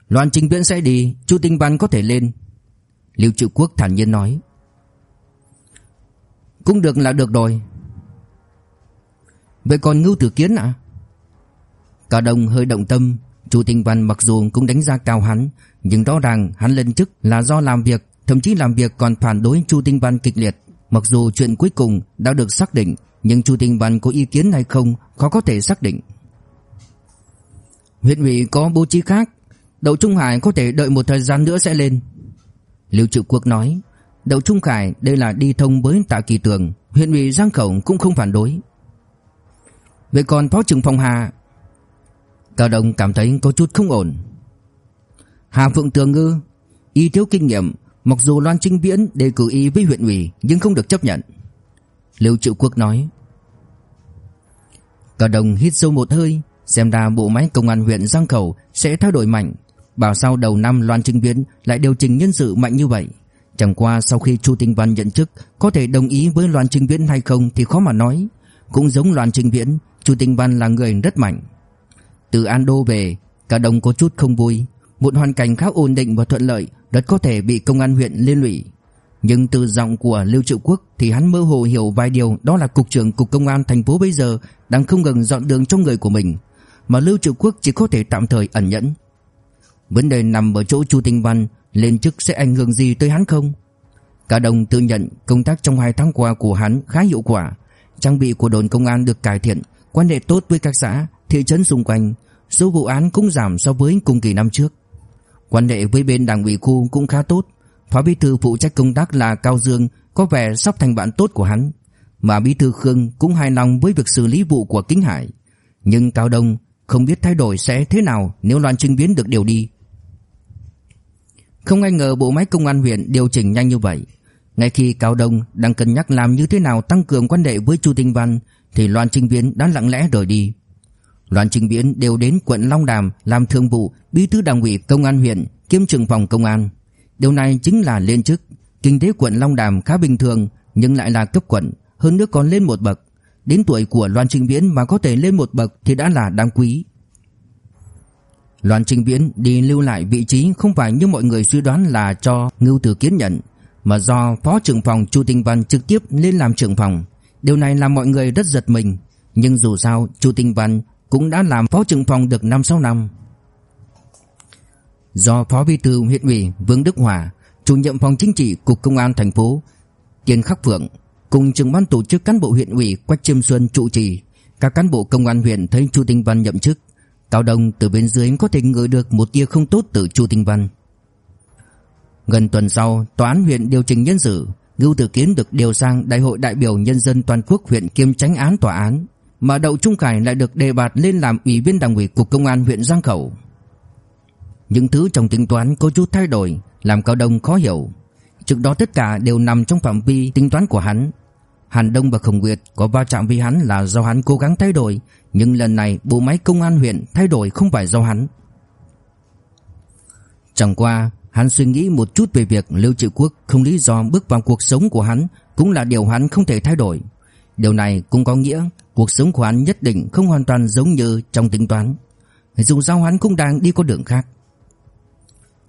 Loan Trình Viễn sẽ đi, Chu Tinh Văn có thể lên. Lưu Triệu Quốc thản nhiên nói. Cũng được là được rồi. Vậy còn Ngưu Tử Kiến à? Cao Đông hơi động tâm, Chu Tinh Văn mặc dù cũng đánh giá cao hắn, nhưng rõ ràng hắn lên chức là do làm việc, thậm chí làm việc còn phản đối Chu Tinh Văn kịch liệt. Mặc dù chuyện cuối cùng đã được xác định, nhưng Chu Tinh Văn có ý kiến hay không khó có thể xác định. Huyện ủy có bố trí khác, Đậu Trung Hải có thể đợi một thời gian nữa sẽ lên. Lưu Triệu Quốc nói, Đậu Trung Hải đây là đi thông với Tạ Kỳ Tường, huyện ủy Giang Khẩu cũng không phản đối. Vậy còn Phó trưởng phòng Hà Cao Đông cảm thấy có chút không ổn. Hà Phượng Tường ngư, y thiếu kinh nghiệm, mặc dù Loan Trinh Viễn đề cử y với huyện ủy nhưng không được chấp nhận. Lưu Triệu Quốc nói. Cao Đông hít sâu một hơi, xem ra bộ máy công an huyện Giang Khẩu sẽ thay đổi mạnh. Bảo sao đầu năm Loan Trinh Viễn lại điều chỉnh nhân sự mạnh như vậy. Chẳng qua sau khi Chu Tinh Văn nhận chức có thể đồng ý với Loan Trinh Viễn hay không thì khó mà nói. Cũng giống Loan Trinh Viễn, Chu Tinh Văn là người rất mạnh. Từ An Đô về, cả đồng có chút không vui. Một hoàn cảnh khá ổn định và thuận lợi rất có thể bị công an huyện liên lụy. Nhưng từ giọng của Lưu Triệu Quốc thì hắn mơ hồ hiểu vài điều đó là cục trưởng cục công an thành phố bây giờ đang không ngừng dọn đường cho người của mình, mà Lưu Triệu Quốc chỉ có thể tạm thời ẩn nhẫn. Vấn đề nằm ở chỗ Chu Tinh Văn lên chức sẽ ảnh hưởng gì tới hắn không? Cả đồng tự nhận công tác trong hai tháng qua của hắn khá hiệu quả, trang bị của đồn công an được cải thiện, quan hệ tốt với các xã, thị trấn xung quanh, số vụ án cũng giảm so với cùng kỳ năm trước. Quan hệ với bên đảng ủy khu cũng khá tốt, phó bí thư phụ trách công tác là Cao Dương có vẻ sắp thành bạn tốt của hắn, mà bí thư Khương cũng hài lòng với việc xử lý vụ của Kính Hải. Nhưng Cao Đông không biết thay đổi sẽ thế nào nếu Loan Trinh Biến được điều đi. Không ai ngờ bộ máy công an huyện điều chỉnh nhanh như vậy. Ngay khi Cao Đông đang cân nhắc làm như thế nào tăng cường quan hệ với Chu Tinh Văn thì Loan Trinh Biến đã lặng lẽ rời đi. Loan Trinh Biến đều đến quận Long Đàm làm thường vụ bí thư đảng ủy công an huyện kiêm trưởng phòng công an. Điều này chính là lên chức. Kinh tế quận Long Đàm khá bình thường nhưng lại là cấp quận, hơn nữa còn lên một bậc. Đến tuổi của Loan Trinh Viễn mà có thể lên một bậc thì đã là đáng quý. Loan Trinh Viễn đi lưu lại vị trí không phải như mọi người suy đoán là cho Ngưu Tử Kiến nhận, mà do Phó trưởng phòng Chu Tinh Văn trực tiếp lên làm trưởng phòng. Điều này làm mọi người rất giật mình, nhưng dù sao Chu Tinh Văn cũng đã làm phó trưởng phòng được 5-6 năm. Do phó bí thư huyện ủy Vương Đức Hòa, chủ nhiệm phòng chính trị cục công an thành phố Tiền Khắc Phượng cùng trưởng ban tổ chức cán bộ huyện ủy Quách Chiêm Xuân trụ trì, các cán bộ công an huyện thấy Chu Tinh Văn nhậm chức, Cao Đông từ bên dưới có thể ngửi được một tia không tốt từ Chu Tinh Văn. Gần tuần sau, tòa án huyện điều chỉnh nhân sự, Ngưu Tử Kiến được điều sang Đại hội đại biểu nhân dân toàn quốc huyện kiêm tránh án tòa án mà Đậu Trung Khải lại được đề bạt lên làm ủy viên đảng ủy cục công an huyện Giang Khẩu. Những thứ trong tính toán có chút thay đổi, làm Cao Đông khó hiểu. Trước đó tất cả đều nằm trong phạm vi tính toán của hắn. Hàn Đông và Khổng Nguyệt có va chạm với hắn là do hắn cố gắng thay đổi, nhưng lần này bộ máy công an huyện thay đổi không phải do hắn. Chẳng qua, hắn suy nghĩ một chút về việc Lưu Trị Quốc không lý do bước vào cuộc sống của hắn cũng là điều hắn không thể thay đổi. Điều này cũng có nghĩa cuộc sống của hắn nhất định không hoàn toàn giống như trong tính toán. Dù sao hắn cũng đang đi con đường khác.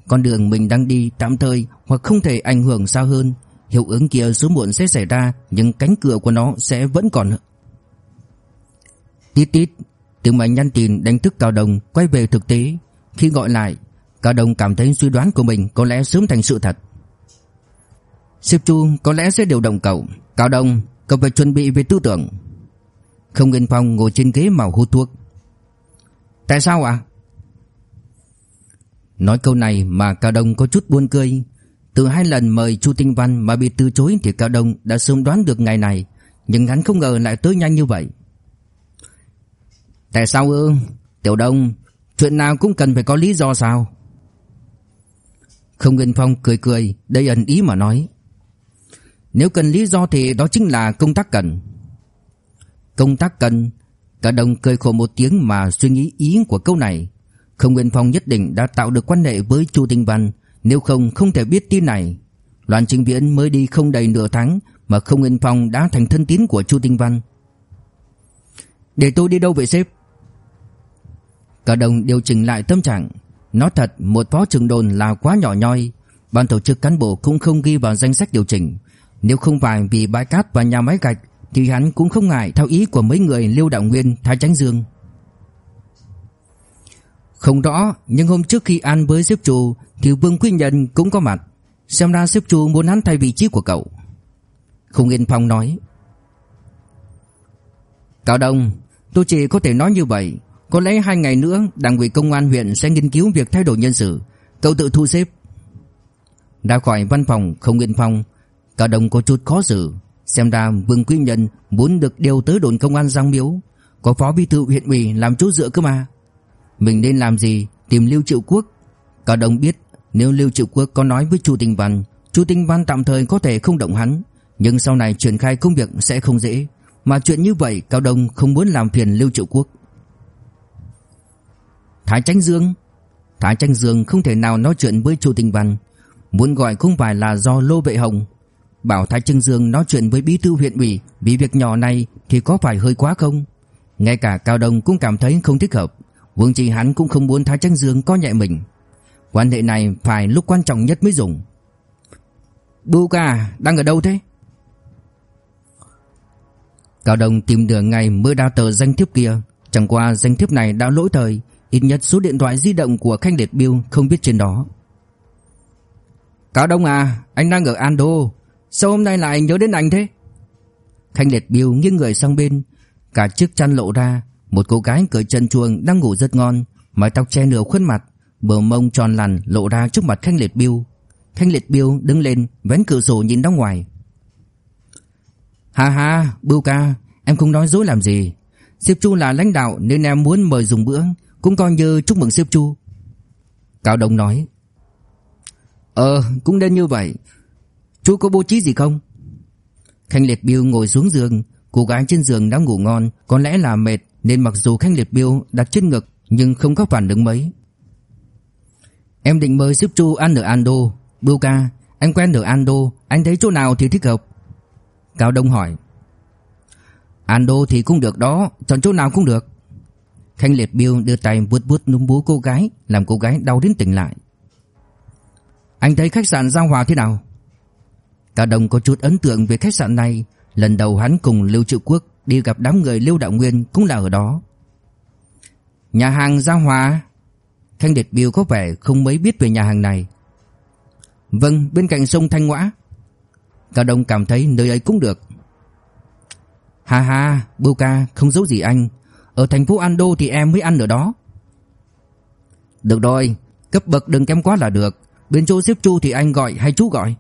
Con đường mình đang đi tạm thời hoặc không thể ảnh hưởng xa hơn, hiệu ứng kia sớm muộn sẽ xảy ra nhưng cánh cửa của nó sẽ vẫn còn. Tít tít, tiếng máy nhắn tin đánh thức Cao Đồng quay về thực tế. Khi gọi lại, Cao Đồng cảm thấy suy đoán của mình có lẽ sớm thành sự thật. Sếp Chu có lẽ sẽ điều động cậu. Cao Đồng, cậu phải chuẩn bị về tư tưởng. Không Nguyên Phong ngồi trên ghế màu hút thuốc. Tại sao ạ? Nói câu này mà Cao Đông có chút buồn cười. Từ hai lần mời Chu Tinh Văn mà bị từ chối thì Cao Đông đã sớm đoán được ngày này, nhưng hắn không ngờ lại tới nhanh như vậy. Tại sao ư? Tiểu Đông, chuyện nào cũng cần phải có lý do sao? Không Nguyên Phong cười cười, đây ẩn ý mà nói. Nếu cần lý do thì đó chính là công tác cần. Công tác cần, Cả đồng cười khổ một tiếng mà suy nghĩ ý của câu này. Không Nguyên Phong nhất định đã tạo được quan hệ với Chu Tinh Văn, nếu không không thể biết tin này. Loan Trinh Viễn mới đi không đầy nửa tháng mà Không Nguyên Phong đã thành thân tín của Chu Tinh Văn. Để tôi đi đâu vậy sếp? Cả đồng điều chỉnh lại tâm trạng. Nói thật, một phó trưởng đồn là quá nhỏ nhoi. Ban tổ chức cán bộ cũng không ghi vào danh sách điều chỉnh. Nếu không phải vì bãi cát và nhà máy gạch thì hắn cũng không ngại theo ý của mấy người Lưu Đạo Nguyên, Thái Chánh Dương. Không rõ, nhưng hôm trước khi ăn với xếp chủ thì Vương Quý Nhân cũng có mặt. Xem ra xếp chủ muốn hắn thay vị trí của cậu. Không Yên Phong nói. Cao Đông, tôi chỉ có thể nói như vậy. Có lẽ hai ngày nữa Đảng ủy công an huyện sẽ nghiên cứu việc thay đổi nhân sự. Cậu tự thu xếp. Ra khỏi văn phòng Không Yên Phong, Cao đồng có chút khó xử. Xem ra Vương Quý Nhân muốn được điều tới đồn công an Giang Miếu. Có phó bí thư huyện ủy làm chỗ dựa cơ mà. Mình nên làm gì? Tìm Lưu Triệu Quốc. Cả đồng biết nếu Lưu Triệu Quốc có nói với Chu Tinh Văn Chu Tinh Văn tạm thời có thể không động hắn. Nhưng sau này triển khai công việc sẽ không dễ. Mà chuyện như vậy Cao Đông không muốn làm phiền Lưu Triệu Quốc. Thái Tranh Dương Thái Tranh Dương không thể nào nói chuyện với Chu Tinh Văn Muốn gọi không phải là do Lô Vệ Hồng Bảo Thái Tránh Dương nói chuyện với bí thư huyện ủy vì việc nhỏ này thì có phải hơi quá không? Ngay cả Cao Đông cũng cảm thấy không thích hợp. Vương Trì hắn cũng không muốn Thái Tránh Dương có nhẹ mình. Quan hệ này phải lúc quan trọng nhất mới dùng. Bu ca, đang ở đâu thế? Cao Đông tìm được ngày mới đào tờ danh thiếp kia. Chẳng qua danh thiếp này đã lỗi thời. Ít nhất số điện thoại di động của Khanh Liệt biêu không biết trên đó. Cao Đông à, anh đang ở Ando. Sao hôm nay lại nhớ đến anh thế? Khanh liệt biêu nghiêng người sang bên. Cả chiếc chăn lộ ra Một cô gái cởi chân chuồng đang ngủ rất ngon Mái tóc che nửa khuôn mặt Bờ mông tròn lằn lộ ra trước mặt Khanh liệt biêu. Khanh liệt biêu đứng lên Vén cửa sổ nhìn ra ngoài. Ha ha, Bưu ca Em không nói dối làm gì. Sếp Chu là lãnh đạo nên em muốn mời dùng bữa. Cũng coi như chúc mừng sếp Chu. Cao Đông nói Ờ cũng nên như vậy. Chú có bố trí gì không? Khanh Liệt Biêu ngồi xuống giường, Cô gái trên giường đã ngủ ngon, Có lẽ là mệt, Nên mặc dù Khanh Liệt Biêu đặt trên ngực, Nhưng không có phản ứng mấy. Em định mời sếp Chu ăn ở Ando. Bưu ca, Anh quen ở Ando, Anh thấy chỗ nào thì thích hợp. Cao Đông hỏi. Ando thì cũng được đó, Chọn chỗ nào cũng được. Khanh Liệt Biêu đưa tay vuốt vuốt núm bú cô gái Làm cô gái đau đến tỉnh lại Anh thấy khách sạn Giao Hòa thế nào Cao Đông có chút ấn tượng về khách sạn này, lần đầu hắn cùng Lưu Triệu Quốc đi gặp đám người Lưu Đạo Nguyên cũng là ở đó. Nhà hàng Giao Hòa. Khanh liệt Biêu có vẻ không mấy biết về nhà hàng này. Vâng, bên cạnh sông Thanh Ngoã. Cao Đông cảm thấy nơi ấy cũng được. Ha ha, Bưu ca, không giấu gì anh. Ở thành phố Ando thì em mới ăn ở đó. Được rồi, cấp bậc đừng kém quá là được. Bên chỗ xếp chu thì anh gọi hay chú gọi?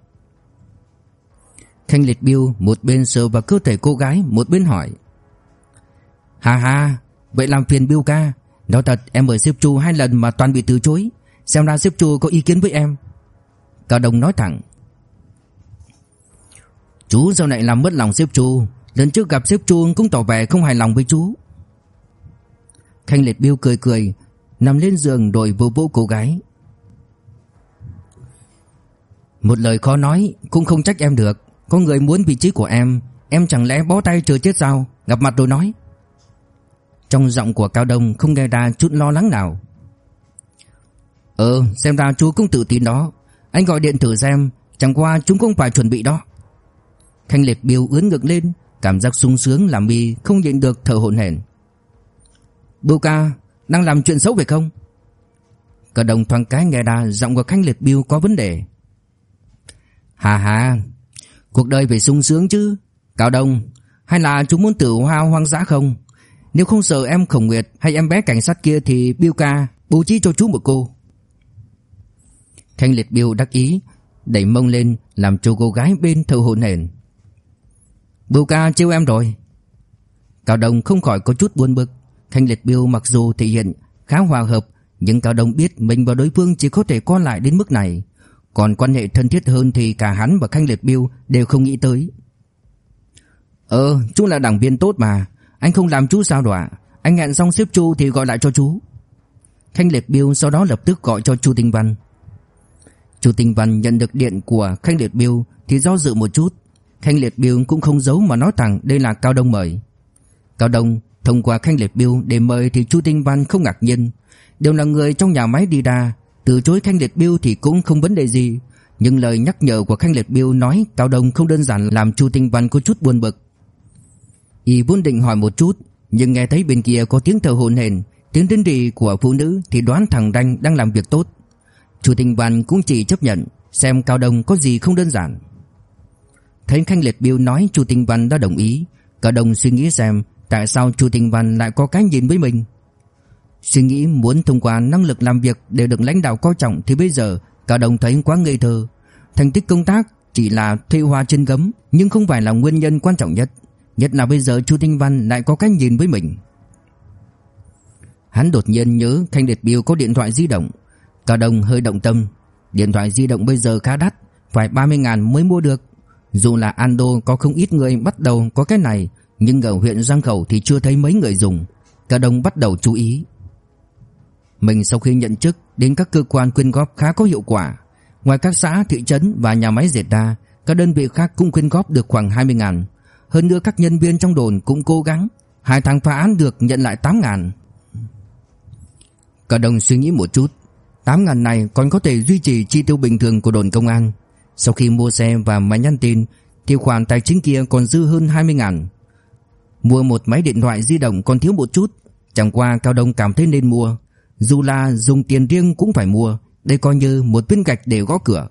Khanh liệt biêu một bên sờ vào cơ thể cô gái Một bên hỏi. Hà hà Vậy làm phiền biêu ca. Nói thật em mời xếp chu hai lần mà toàn bị từ chối. Xem ra xếp chu có ý kiến với em. Cao Đông nói thẳng. Chú sau này làm mất lòng xếp chu. Lần trước gặp xếp chu cũng tỏ vẻ không hài lòng với chú. Khanh liệt biêu cười cười, Nằm lên giường rồi vô vỗ cô gái. Một lời khó nói Cũng không trách em được. Có người muốn vị trí của em Em chẳng lẽ bó tay chờ chết sao? Gặp mặt rồi nói. Trong giọng của Cao Đông không nghe ra chút lo lắng nào. Ờ xem ra chú cũng tự tin đó. Anh gọi điện thử xem, Chẳng qua chúng cũng phải chuẩn bị đó. Khanh liệt biêu ướn ngực lên, Cảm giác sung sướng làm mi không nhịn được thở hổn hển. Bưu ca đang làm chuyện xấu phải không? Cả đồng thoáng cái nghe đà giọng của Khanh liệt biêu có vấn đề. Hà hà, cuộc đời phải sung sướng chứ. Cao Đông, hay là chúng muốn tự hoa hoang dã không? Nếu không sợ em Khổng Nguyệt hay em bé cảnh sát kia thì Biêu ca bố trí cho chú một cô. Khanh liệt biêu đắc ý, đẩy mông lên làm cho cô gái bên thở hổn hển. Bưu ca trêu em rồi Cao Đông không khỏi có chút buồn bực Thanh Liệt Biêu mặc dù thể hiện khá hòa hợp Nhưng Cao Đông biết mình và đối phương chỉ có thể qua lại đến mức này. Còn quan hệ thân thiết hơn thì cả hắn và Thanh Liệt Biêu đều không nghĩ tới. Ờ, chú là đảng viên tốt mà Anh không làm chú sao đọa? Anh hẹn xong xếp chú thì gọi lại cho chú. Khanh Liệt Biêu sau đó lập tức gọi cho Chu Tinh Văn. Chu Tinh Văn nhận được điện của Khanh Liệt Biêu Thì do dự một chút. Khanh Liệt Biêu cũng không giấu mà nói thẳng đây là Cao Đông mời. Cao Đông thông qua Khanh Liệt Biêu để mời thì Chu Tinh Văn không ngạc nhiên, đều là người trong nhà máy đi đà từ chối Khanh Liệt Biêu thì cũng không vấn đề gì, nhưng lời nhắc nhở của Khanh Liệt Biêu nói Cao Đông không đơn giản làm Chu Tinh Văn có chút buồn bực. Y vốn định hỏi một chút, nhưng nghe thấy bên kia có tiếng thở hổn hển, tiếng rên rỉ của phụ nữ thì đoán thằng Đanh đang làm việc tốt. Chu Tinh Văn cũng chỉ chấp nhận xem Cao Đông có gì không đơn giản. Thấy Khanh Liệt Biêu nói Chu Tinh Văn đã đồng ý cao đồng suy nghĩ xem Tại sao Chu Tinh Văn lại có cái nhìn với mình? Suy nghĩ muốn thông qua năng lực làm việc Để được lãnh đạo coi trọng Thì bây giờ cả đồng thấy quá ngây thơ. Thành tích công tác chỉ là thuê hoa trên gấm, Nhưng không phải là nguyên nhân quan trọng nhất. Nhất là bây giờ Chu Tinh Văn lại có cái nhìn với mình. Hắn đột nhiên nhớ Khanh Điệt Biêu có điện thoại di động. Cả đồng hơi động tâm. Điện thoại di động bây giờ khá đắt, Phải 30 ngàn mới mua được. Dù là Ando có không ít người bắt đầu có cái này nhưng ở huyện Giang Khẩu thì chưa thấy mấy người dùng. Cả đồng bắt đầu chú ý. Mình sau khi nhận chức Đến các cơ quan quyên góp khá có hiệu quả. Ngoài các xã, thị trấn và nhà máy dệt đa Các đơn vị khác cũng quyên góp được khoảng 20 ngàn. Hơn nữa các nhân viên trong đồn cũng cố gắng. Hai tháng phá án được nhận lại 8 ngàn. Cả đồng suy nghĩ một chút. 8 ngàn này còn có thể duy trì chi tiêu bình thường của đồn công an. Sau khi mua xe và máy nhắn tin Thì khoản tài chính kia còn dư hơn 20 ngàn. Mua một máy điện thoại di động còn thiếu một chút. Chẳng qua Cao Đông cảm thấy nên mua. Dù là dùng tiền riêng cũng phải mua. Đây coi như một viên gạch để gõ cửa.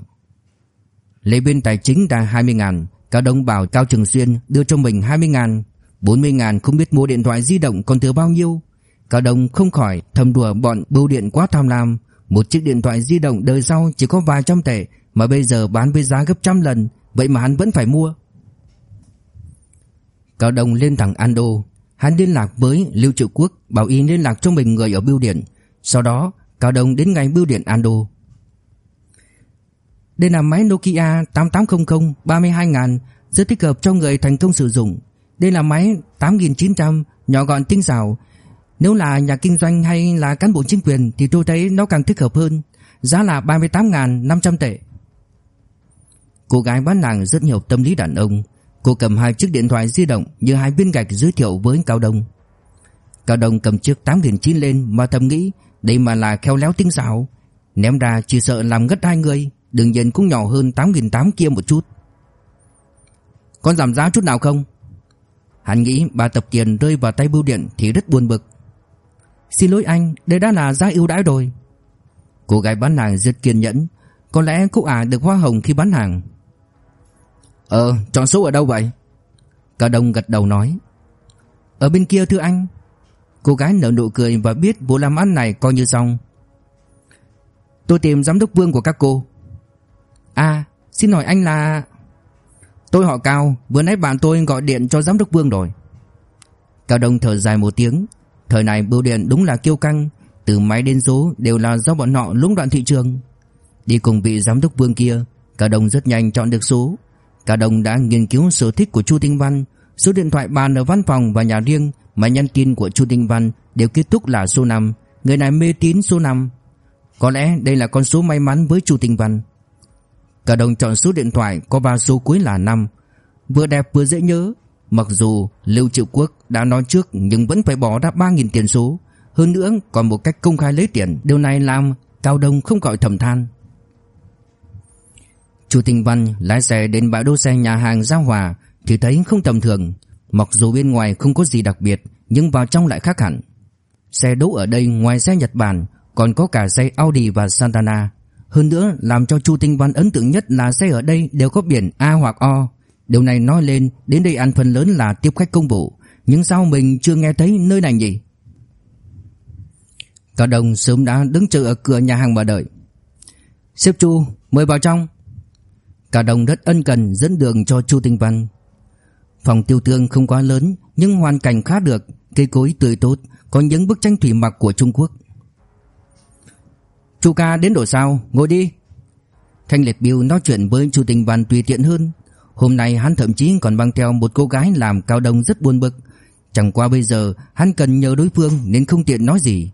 Lấy bên tài chính đã 20 ngàn. Cao Đông bảo Cao Trường Xuyên đưa cho mình 20 ngàn. 40 ngàn không biết mua điện thoại di động còn thừa bao nhiêu. Cao Đông không khỏi thầm đùa bọn bưu điện quá tham lam. Một chiếc điện thoại di động đời sau chỉ có vài trăm tệ mà bây giờ bán với giá gấp trăm lần. Vậy mà hắn vẫn phải mua. Cao Đông lên thẳng Ando. Hắn liên lạc với Lưu Triệu Quốc, Bảo y liên lạc cho mình người ở bưu điện. Sau đó, Cao Đông đến ngay bưu điện Ando. Đây là máy Nokia 8800 32 ngàn, Rất thích hợp cho người thành công sử dụng. Đây là máy 8900 Nhỏ gọn tinh xảo. Nếu là nhà kinh doanh hay là cán bộ chính quyền Thì tôi thấy nó càng thích hợp hơn. Giá là 38.500 tệ. Cô gái bán hàng rất hiểu tâm lý đàn ông. Cô cầm hai chiếc điện thoại di động Như hai viên gạch giới thiệu với Cao Đông. Cao Đông cầm chiếc 8009 lên Mà thầm nghĩ, Đây mà là khéo léo tinh xảo. Ném ra chỉ sợ làm gất hai người đường nhìn cũng nhỏ hơn 8008 kia một chút. Con giảm giá chút nào không? Hắn nghĩ ba tập tiền rơi vào tay bưu điện Thì rất buồn bực. Xin lỗi anh, Đây đã là giá ưu đãi rồi. Cô gái bán hàng rất kiên nhẫn, Có lẽ cô ả được hoa hồng khi bán hàng. Ờ chọn số ở đâu vậy? Cao Đông gật đầu nói. Ở bên kia thưa anh. Cô gái nở nụ cười và biết vụ làm ăn này coi như xong. Tôi tìm giám đốc vương của các cô. À xin hỏi anh là Tôi họ Cao, Vừa nãy bạn tôi gọi điện cho giám đốc vương rồi. Cao Đông thở dài một tiếng. Thời này bưu điện đúng là kiêu căng. Từ máy đến số đều là do bọn họ lũng đoạn thị trường. Đi cùng vị giám đốc vương kia Cao Đông rất nhanh chọn được số. Cả đồng đã nghiên cứu sở thích của Chu Tinh Văn, số điện thoại bàn ở văn phòng và nhà riêng mà nhắn tin của Chu Tinh Văn đều kết thúc là số 5, người này mê tín số 5. Có lẽ đây là con số may mắn với Chu Tinh Văn. Cả đồng chọn số điện thoại có ba số cuối là 5, vừa đẹp vừa dễ nhớ, Mặc dù Lưu Triệu Quốc đã nói trước nhưng vẫn phải bỏ ra 3.000 tiền số. Hơn nữa còn một cách công khai lấy tiền. Điều này làm Cao Đông không gọi thầm than. Chu Tinh Văn lái xe đến bãi đỗ xe nhà hàng Giao Hòa thì thấy không tầm thường. Mặc dù bên ngoài không có gì đặc biệt nhưng vào trong lại khác hẳn. Xe đỗ ở đây ngoài xe Nhật Bản còn có cả xe Audi và Santana. Hơn nữa làm cho Chu Tinh Văn ấn tượng nhất là xe ở đây đều có biển A hoặc O. Điều này nói lên đến đây ăn phần lớn là tiếp khách công vụ. Nhưng sao mình chưa nghe thấy nơi này nhỉ? Cả đồng sớm đã đứng chờ ở cửa nhà hàng mà đợi. Sếp Chu, mời vào trong. Cả đồng rất ân cần dẫn đường cho Chu Tinh Văn. Phòng tiêu tương không quá lớn nhưng hoàn cảnh khá được, cây cối tươi tốt, có những bức tranh thủy mặc của Trung Quốc. Chu ca đến đổi sao, ngồi đi. Thanh Liệt Biêu nói chuyện với Chu Tinh Văn tùy tiện hơn. Hôm nay hắn thậm chí còn mang theo một cô gái làm cao đông rất buồn bực. Chẳng qua bây giờ hắn cần nhờ đối phương nên không tiện nói gì.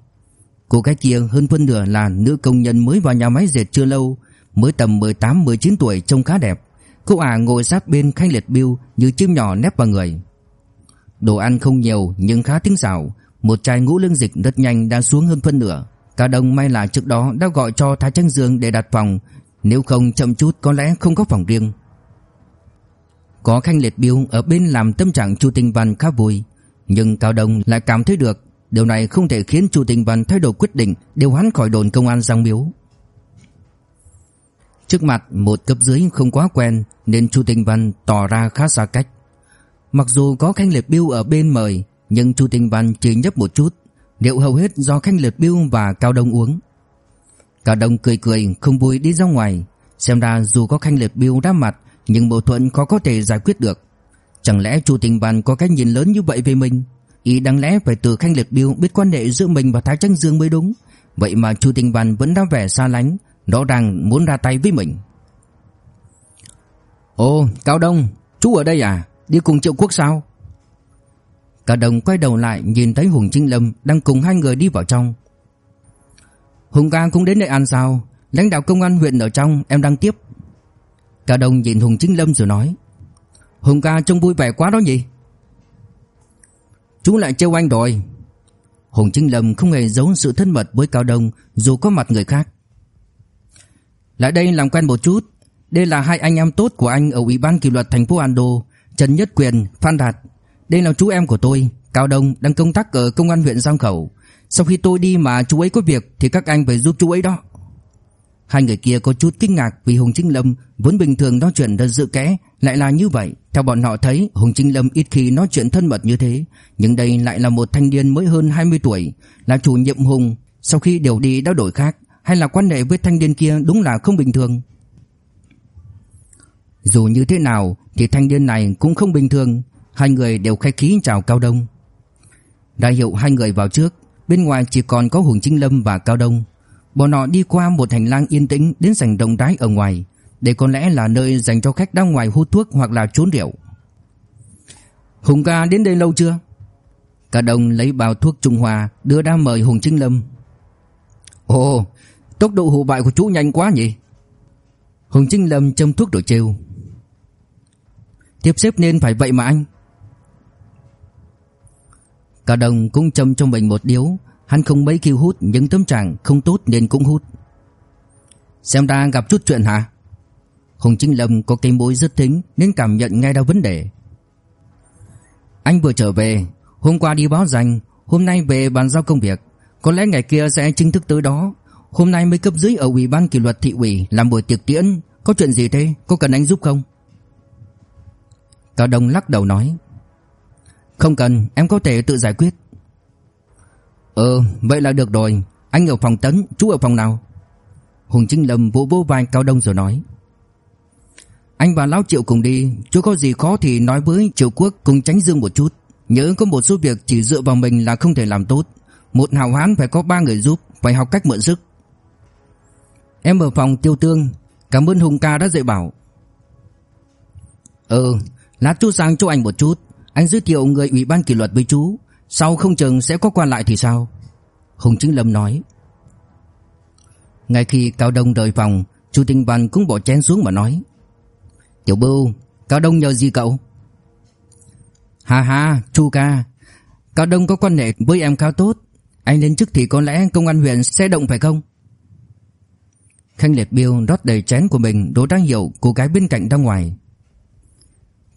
Cô gái kia hơn phân nửa là nữ công nhân mới vào nhà máy dệt chưa lâu, mới tầm 18-19 tuổi trông khá đẹp. Cô ả ngồi sát bên Khanh Liệt Biêu như chim nhỏ nép vào người. Đồ ăn không nhiều nhưng khá tinh xảo, một chai ngũ lương dịch rất nhanh đã xuống hơn phân nửa. Cả đồng may là trước đó đã gọi cho Thái Trăng Dương để đặt phòng, nếu không chậm chút có lẽ không có phòng riêng. Có Khanh Liệt Biêu ở bên làm tâm trạng Chu Tinh Văn khá vui, nhưng Cao Đông lại cảm thấy được điều này không thể khiến Chu Tinh Văn thay đổi quyết định điều hắn khỏi đồn công an Giang Miếu. Trước mặt một cấp dưới không quá quen nên Chu Tinh Văn tỏ ra khá xa cách. Mặc dù có Khanh Liệt Biêu ở bên mời, nhưng Chu Tinh Văn chỉ nhấp một chút, Liệu hầu hết do Khanh Liệt Biêu và Cao Đông uống. Cao Đông cười cười không vui đi ra ngoài, xem ra dù có Khanh Liệt Biêu đáp mặt nhưng mâu thuẫn khó có thể giải quyết được. Chẳng lẽ Chu Tinh Văn có cái nhìn lớn như vậy về mình? Ý đáng lẽ phải từ Khanh Liệt Biêu biết quan hệ giữa mình và Thái Tranh Dương mới đúng. Vậy mà Chu Tinh Văn vẫn đã vẻ xa lánh, rõ ràng muốn ra tay với mình. Ồ, Cao Đông, chú ở đây à? Đi cùng Triệu Quốc sao? Cao Đông quay đầu lại nhìn thấy Hùng Trinh Lâm đang cùng hai người đi vào trong. Hùng ca cũng đến đây ăn sao? Lãnh đạo công an huyện ở trong, em đang tiếp. Cao Đông nhìn Hùng Trinh Lâm rồi nói. Hùng ca trông vui vẻ quá đó nhỉ? Chú lại trêu anh rồi. Hùng Trinh Lâm không hề giấu sự thân mật với Cao Đông dù có mặt người khác. Lại đây làm quen một chút. Đây là hai anh em tốt của anh ở Ủy ban kỷ luật thành phố Ando, Trần Nhất Quyền, Phan Đạt. Đây là chú em của tôi, Cao Đông đang công tác ở công an huyện Giang Khẩu. Sau khi tôi đi mà chú ấy có việc thì các anh phải giúp chú ấy đó. Hai người kia có chút kinh ngạc vì Hùng Trinh Lâm vốn bình thường nói chuyện rất dự kẽ, lại là như vậy. Theo bọn họ thấy, Hùng Trinh Lâm ít khi nói chuyện thân mật như thế, nhưng đây lại là một thanh niên mới hơn 20 tuổi, là chủ nhiệm Hùng, sau khi điều đi đã đổi khác, hay là quan hệ với thanh niên kia đúng là không bình thường. Dù như thế nào thì thanh niên này cũng không bình thường, hai người đều khách khí chào Cao Đông. Đại hiệu hai người vào trước, bên ngoài chỉ còn có Hùng Trinh Lâm và Cao Đông. Bọn họ đi qua một hành lang yên tĩnh đến sảnh đồng đái ở ngoài, đây có lẽ là nơi dành cho khách đang ngoài hút thuốc hoặc là trốn rượu. Hùng ca đến đây lâu chưa? Cả đồng lấy bao thuốc Trung Hoa đưa ra mời Hùng Trinh Lâm. Ồ, tốc độ hụ bại của chú nhanh quá nhỉ? Hùng Trinh Lâm châm thuốc rồi trêu. Tiếp xếp nên phải vậy mà anh. Cả đồng cũng châm trong mình một điếu, hắn không mấy khi hút nhưng tâm trạng không tốt nên cũng hút. Xem ra gặp chút chuyện hả? Hùng trinh Lâm có cái mối rất thính nên cảm nhận ngay ra vấn đề. Anh vừa trở về, hôm qua đi báo danh, hôm nay về bàn giao công việc, có lẽ ngày kia sẽ chính thức tới đó. Hôm nay mới cấp dưới ở ủy ban kỷ luật thị ủy làm buổi tiệc tiễn, có chuyện gì thế, có cần anh giúp không? Cao Đông lắc đầu nói. Không cần, em có thể tự giải quyết. Ờ, vậy là được rồi. Anh ở phòng tấn, chú ở phòng nào? Hùng Trinh Lâm vỗ vỗ vai Cao Đông rồi nói. Anh và Lão Triệu cùng đi. Chú có gì khó thì nói với Triệu Quốc cùng tránh dương một chút. Nhớ có một số việc chỉ dựa vào mình là không thể làm tốt. Một hào hán phải có ba người giúp Phải học cách mượn sức. Em ở phòng tiêu tương. Cảm ơn Hùng ca đã dạy bảo. Ừ Lát chú sang chỗ anh một chút. Anh giới thiệu người ủy ban kỷ luật với chú. Sau không chừng sẽ có qua lại thì sao? Hùng Chính Lâm nói. Ngay khi Cao Đông rời phòng Chu Tinh Văn cũng bỏ chén xuống mà nói. Tiểu Bưu Cao Đông nhờ gì cậu? Hà hà, Chu ca, Cao Đông có quan hệ với em Cao tốt, anh lên chức thì có lẽ công an huyện sẽ động phải không? Khanh Liệt Biêu rót đầy chén của mình đổ đang hiểu cô gái bên cạnh ra ngoài.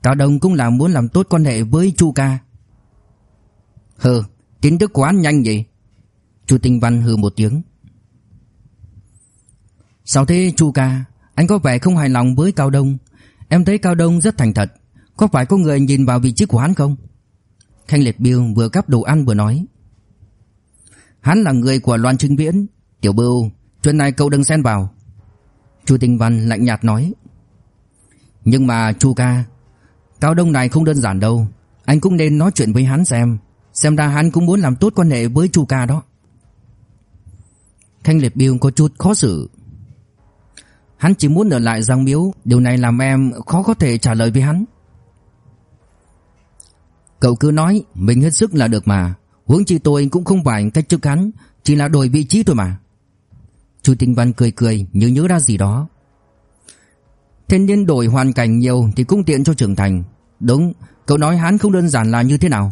Cao Đông cũng là muốn làm tốt quan hệ với Chu ca. Hừ, tin tức của anh nhanh vậy. Chu Tinh Văn hừ một tiếng. Sao thế Chu ca, anh có vẻ không hài lòng với Cao Đông. Em thấy Cao Đông rất thành thật, có phải có người nhìn vào vị trí của hắn không? Khanh Liệt Biêu vừa gắp đồ ăn vừa nói. Hắn là người của Loan Trinh Viễn, Tiểu Bưu, chuyện này cậu đừng xen vào. Chu Tinh Văn lạnh nhạt nói. Nhưng mà Chu ca, Cao Đông này không đơn giản đâu, anh cũng nên nói chuyện với hắn xem, xem ra hắn cũng muốn làm tốt quan hệ với Chu ca đó. thanh Liệt Biêu có chút khó xử. Hắn chỉ muốn ở lại Giang Miếu, điều này làm em khó có thể trả lời với hắn. Cậu cứ nói mình hết sức là được mà, huống chi tôi cũng không phải cách chức hắn, chỉ là đổi vị trí thôi mà. Chu Tinh Văn cười cười như nhớ ra gì đó. Thế nên đổi hoàn cảnh nhiều thì cũng tiện cho trưởng thành. Đúng, cậu nói hắn không đơn giản là như thế nào.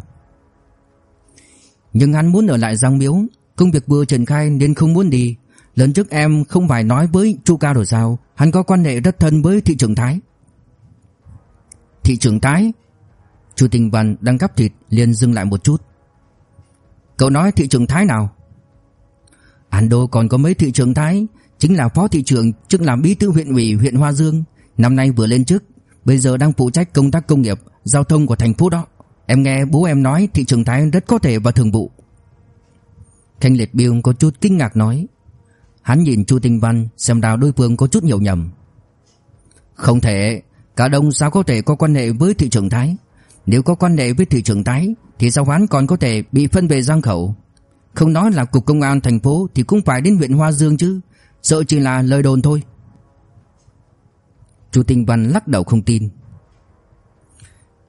Nhưng hắn muốn ở lại Giang Miếu, công việc vừa triển khai nên không muốn đi. Lần trước em không phải nói với Chu Ca rồi sao, hắn có quan hệ rất thân với thị trưởng Thái. Thị trưởng Thái? Chu Tinh Văn đang gắp thịt liền dừng lại một chút. Cậu nói thị trưởng Thái nào? Ando còn có mấy thị trưởng Thái, chính là phó thị trưởng chức làm bí thư huyện ủy huyện Hoa Dương, năm nay vừa lên chức, bây giờ đang phụ trách công tác công nghiệp, giao thông của thành phố đó. Em nghe bố em nói thị trưởng Thái rất có thể vào thường vụ. Khanh Liệt Biêu có chút kinh ngạc nói. Hắn nhìn Chu Tinh Văn xem đào đối phương có chút hiểu nhầm. Không thể, cả đông sao có thể có quan hệ với thị trưởng Thái? Nếu có quan hệ với thị trưởng Thái thì sao hắn còn có thể bị phân về Giang Khẩu? Không nói là cục công an thành phố thì cũng phải đến huyện Hoa Dương chứ, sợ chỉ là lời đồn thôi. Chu Tinh Văn lắc đầu không tin.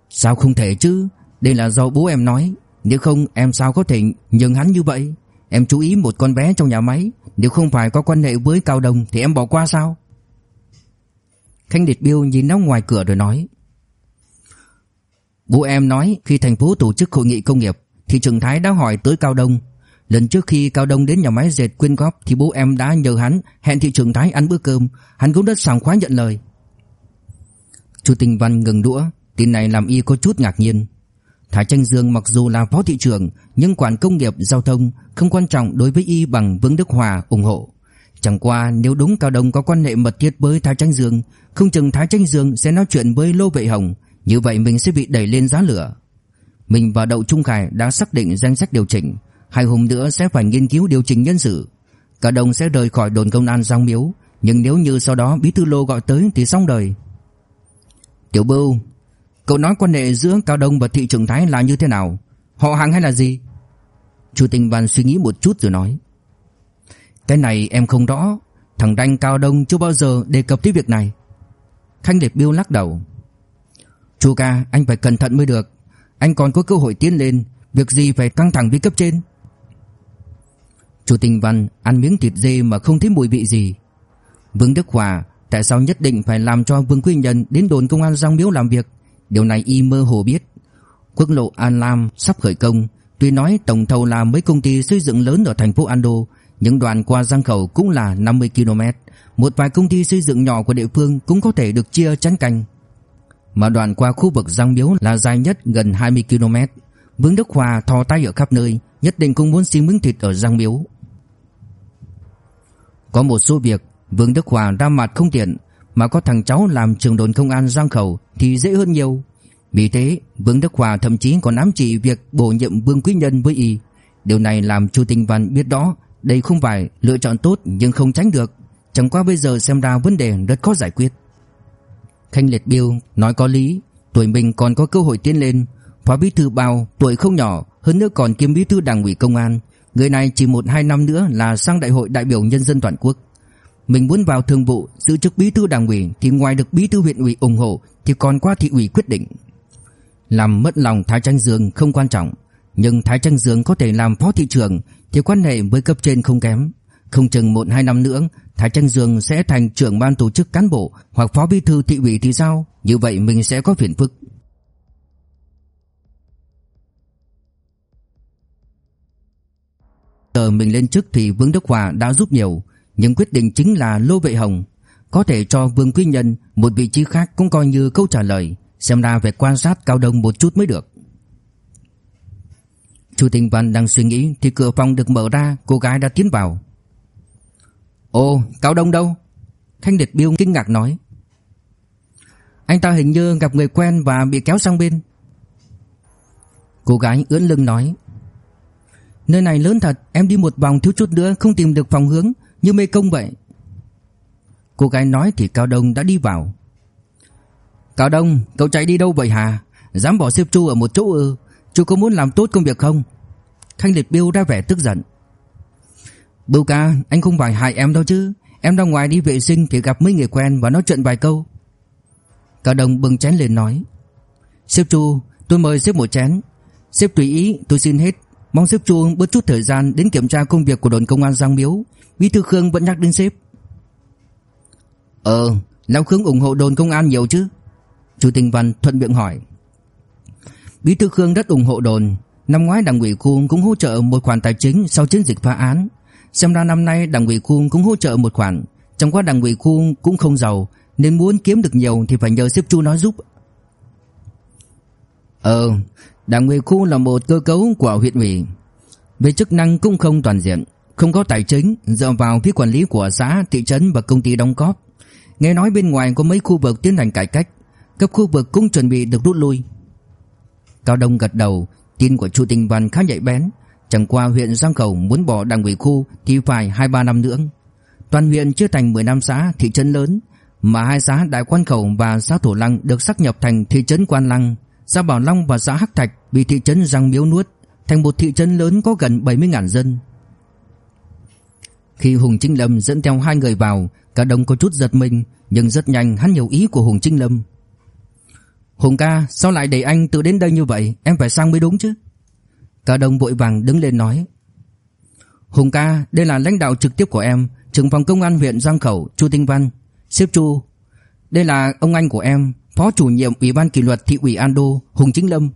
Sao không thể chứ? Đây là do bố em nói, nếu không em sao có thể nhường hắn như vậy? Em chú ý một con bé trong nhà máy, nếu không phải có quan hệ với Cao Đồng thì em bỏ qua sao? Khanh Điệt Biêu nhìn nó ngoài cửa rồi nói. Bố em nói khi thành phố tổ chức hội nghị công nghiệp thì Trường Thái đã hỏi tới Cao Đông. Lần trước khi Cao Đông đến nhà máy dệt quyên góp thì bố em đã nhờ hắn hẹn thị trường Thái ăn bữa cơm, hắn cũng rất sảng khoái nhận lời. Chu tình Văn ngừng đũa, tin này làm y có chút ngạc nhiên. Thái Tranh Dương mặc dù là phó thị trưởng nhưng quản công nghiệp giao thông không quan trọng đối với y bằng Vương Đức Hòa ủng hộ. Chẳng qua nếu đúng Cao Đông có quan hệ mật thiết với Thái Tranh Dương, không chừng Thái Tranh Dương sẽ nói chuyện với Lô Vệ Hồng, như vậy mình sẽ bị đẩy lên giá lửa. Mình và Đậu Trung Khải đã xác định danh sách điều chỉnh, hai hôm nữa sẽ phải nghiên cứu điều chỉnh nhân sự. Cao Đông sẽ rời khỏi đồn công an Giang Miếu, nhưng nếu như sau đó Bí thư Lô gọi tới thì xong đời. Tiểu Bưu, cậu nói quan hệ giữa Cao Đông và thị trưởng Thái là như thế nào? Họ hàng hay là gì? Chu Tinh Văn suy nghĩ một chút rồi nói. Cái này em không rõ, thằng Đanh Cao Đông chưa bao giờ đề cập tới việc này. Khanh Điệp Biêu lắc đầu. Chu ca, anh phải cẩn thận mới được. Anh còn có cơ hội tiến lên, việc gì phải căng thẳng với cấp trên. Chu Tinh Văn ăn miếng thịt dê mà không thấy mùi vị gì. Vương Đức Hòa Tại sao nhất định phải làm cho Vương Quy Nhân đến đồn công an Giang Miếu làm việc? Điều này y mơ hồ biết. Quốc lộ An Lam sắp khởi công, tuy nói tổng thầu là mấy công ty xây dựng lớn ở thành phố Ando, nhưng đoạn qua Giang Khẩu cũng là 50 km. Một vài công ty xây dựng nhỏ của địa phương cũng có thể được chia chắn canh. Mà đoạn qua khu vực Giang Miếu là dài nhất gần 20 km. Vương Đức Hòa thò tay ở khắp nơi, nhất định cũng muốn xin miếng thịt ở Giang Miếu. Có một số việc, Vương Đức Hòa ra mặt không tiện, Mà có thằng cháu làm trường đồn công an Giang Khẩu Thì dễ hơn nhiều. Vì thế, Vương Đức Hòa thậm chí còn ám chỉ Việc bổ nhiệm Vương Quý Nhân với y. Điều này làm Chu Tinh Văn biết đó, Đây không phải lựa chọn tốt nhưng không tránh được. Chẳng qua bây giờ xem ra vấn đề rất khó giải quyết. Khanh Liệt Biêu nói có lý, Tuổi mình còn có cơ hội tiến lên. Phó bí thư bao tuổi không nhỏ, Hơn nữa còn kiêm bí thư đảng ủy công an. Người này chỉ một hai năm nữa là sang đại hội đại biểu nhân dân toàn quốc mình muốn vào thường vụ giữ chức bí thư đảng ủy thì ngoài được bí thư huyện ủy ủng hộ thì còn qua thị ủy quyết định. Làm mất lòng Thái Tranh Dương không quan trọng, nhưng Thái Tranh Dương có thể làm phó thị trưởng thì quan hệ với cấp trên không kém. Không chừng một hai năm nữa Thái Tranh Dương sẽ thành trưởng ban tổ chức cán bộ hoặc phó bí thư thị ủy thì sao? Như vậy mình sẽ có phiền phức. Tờ mình lên chức thì Vương Đức Hòa đã giúp nhiều. Nhưng quyết định chính là Lô Vệ Hồng. Có thể cho Vương Quý Nhân Một vị trí khác cũng coi như câu trả lời. Xem ra phải quan sát Cao Đông một chút mới được. Chu Tinh Văn đang suy nghĩ Thì cửa phòng được mở ra, Cô gái đã tiến vào. Ồ, Cao Đông đâu? Thanh Liệt Biêu kinh ngạc nói. Anh ta hình như gặp người quen và bị kéo sang bên. Cô gái ưỡn lưng nói. Nơi này lớn thật, Em đi một vòng thiếu chút nữa không tìm được phòng hướng, Như mê công vậy. Cô gái nói thì Cao Đông đã đi vào. Cao Đông, Cậu chạy đi đâu vậy hả? Dám bỏ xếp chu ở một chỗ ư? Chú có muốn làm tốt công việc không? Thanh Liệt Biêu ra vẻ tức giận. Bưu ca, anh không phải hại em đâu chứ. Em ra ngoài đi vệ sinh thì gặp mấy người quen Và nói chuyện vài câu. Cao Đông bưng chén lên nói. Xếp Chu, tôi mời xếp một chén. Xếp tùy ý, tôi xin hết. Mong sếp Chu bớt chút thời gian đến kiểm tra công việc của đồn công an Giang Miếu. Bí thư Khương vẫn nhắc đến sếp. Ờ Lão Khương ủng hộ đồn công an nhiều chứ? Chủ tình Văn thuận miệng hỏi. Bí thư Khương rất ủng hộ đồn. Năm ngoái đảng ủy khu cũng hỗ trợ một khoản tài chính sau chiến dịch phá án. Xem ra năm nay đảng ủy khu cũng hỗ trợ một khoản. Trong quá đảng ủy khu cũng không giàu Nên muốn kiếm được nhiều thì phải nhờ sếp Chu nói giúp. Ờ Đảng ủy khu là một cơ cấu của huyện ủy. Về chức năng cũng không toàn diện Không có tài chính Dựa vào phía quản lý của xã, thị trấn và công ty đóng góp. Nghe nói bên ngoài có mấy khu vực tiến hành cải cách Các khu vực cũng chuẩn bị được rút lui. Cao Đông gật đầu Tin của Chu Tinh Văn khá nhạy bén. Chẳng qua huyện Giang Khẩu muốn bỏ đảng ủy khu Thì phải 2-3 năm nữa. Toàn huyện chưa thành 10 năm xã, thị trấn lớn Mà hai xã Đại Quan Khẩu và xã Thổ Lăng Được xác nhập thành thị trấn Quan Lăng Xã Bảo Long và xã Hắc Thạch. Bị thị trấn Giang Miếu nuốt Thành một thị trấn lớn có gần 70.000 dân. Khi Hùng Trinh Lâm dẫn theo hai người vào, Cả đồng có chút giật mình, Nhưng rất nhanh hắn hiểu ý của Hùng Trinh Lâm. Hùng ca, sao lại để anh tự đến đây như vậy? Em phải sang mới đúng chứ. Cả đồng vội vàng đứng lên nói, Hùng ca, đây là lãnh đạo trực tiếp của em, Trưởng phòng công an huyện Giang Khẩu, Chu Tinh Văn. Xếp Chu, Đây là ông anh của em, Phó chủ nhiệm Ủy ban kỷ luật thị ủy An Đô, Hùng Chính Lâm.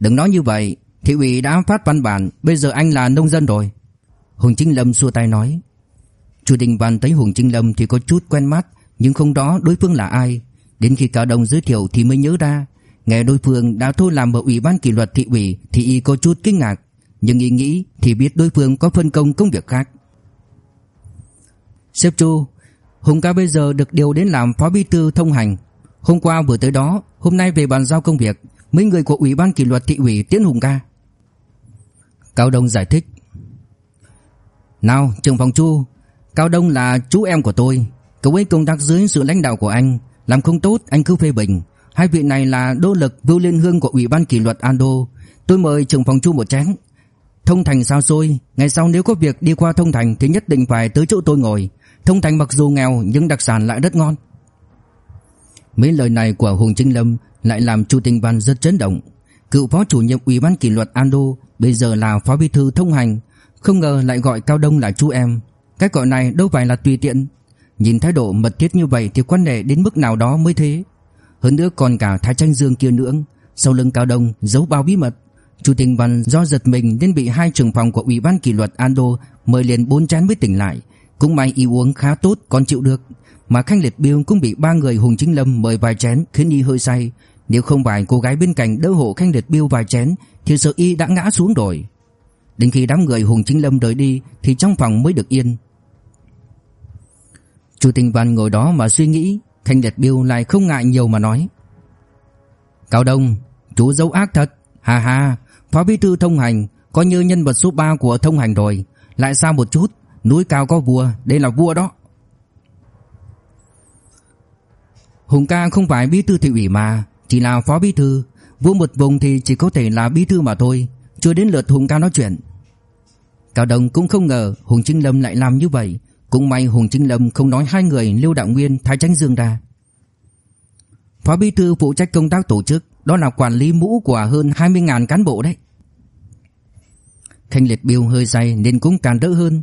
Đừng nói như vậy, Thị ủy đã phát văn bản, Bây giờ anh là nông dân rồi. Hùng Chính Lâm xua tay nói. Chu Đình Văn thấy Hùng Chính Lâm thì có chút quen mắt, Nhưng không đó đối phương là ai. Đến khi Cao Đông giới thiệu thì mới nhớ ra, Nghe đối phương đã thôi làm ở Ủy ban kỷ luật thị ủy Thì y có chút kinh ngạc. Nhưng y nghĩ thì biết đối phương có phân công công việc khác. Sếp Chu, Hùng ca bây giờ được điều đến làm phó bí thư thông hành. Hôm qua vừa tới đó, Hôm nay về bàn giao công việc. Mấy người của Ủy ban kỷ luật thị ủy tiến Hùng ca. Cao Đông giải thích. Nào, trưởng phòng Chu, Cao Đông là chú em của tôi. Cậu ấy công tác dưới sự lãnh đạo của anh. Làm không tốt, anh cứ phê bình. Hai vị này là đô lực Vưu Liên Hương của Ủy ban kỷ luật Ando Tôi mời trưởng phòng Chu một chén. Thông Thành sao xôi? Ngày sau nếu có việc đi qua Thông Thành Thì nhất định phải tới chỗ tôi ngồi. Thông Thành mặc dù nghèo, nhưng đặc sản lại rất ngon. Mấy lời này của Hùng Trinh Lâm lại làm Chu Tinh Văn rất chấn động. Cựu phó chủ nhiệm Ủy ban kỷ luật Ando bây giờ là phó bí thư thông hành, không ngờ lại gọi Cao Đông là chú em. Cái gọi này đâu phải là tùy tiện. Nhìn thái độ mật thiết như vậy thì quan hệ đến mức nào đó mới thế. Hơn nữa còn cả Thái Tranh Dương kia nữa, sau lưng Cao Đông giấu bao bí mật. Chu Tinh Văn do giật mình nên bị hai trưởng phòng của Ủy ban kỷ luật Ando mời liền bốn chén mới tỉnh lại. Cũng may y uống khá tốt còn chịu được. Mà Khanh Liệt Biêu cũng bị ba người Hùng Chính Lâm mời vài chén khiến y hơi say. Nếu không phải cô gái bên cạnh đỡ hộ Khanh Liệt Biêu vài chén thì sợ y đã ngã xuống rồi. Đến khi đám người Hùng Chính Lâm rời đi thì trong phòng mới được yên. chủ tình Văn ngồi đó mà suy nghĩ, Khanh Liệt Biêu lại không ngại nhiều mà nói. Cao Đông, chú dấu ác thật, hà hà, phó bí thư thông hành, coi như nhân vật số 3 của thông hành rồi, lại sao một chút, núi cao có vua, đây là vua đó. Hùng ca không phải bí thư thị ủy mà chỉ là phó bí thư Vua một vùng thì chỉ có thể là bí thư mà thôi. Chưa đến lượt Hùng ca nói chuyện. Cao Đồng cũng không ngờ Hùng Trinh Lâm lại làm như vậy. Cũng may Hùng Trinh Lâm không nói hai người Lưu Đạo Nguyên, Thái Tránh Dương ra. Phó bí thư phụ trách công tác tổ chức Đó là quản lý mũ của hơn 20.000 cán bộ đấy. Khanh Liệt Biêu hơi say nên cũng càng đỡ hơn.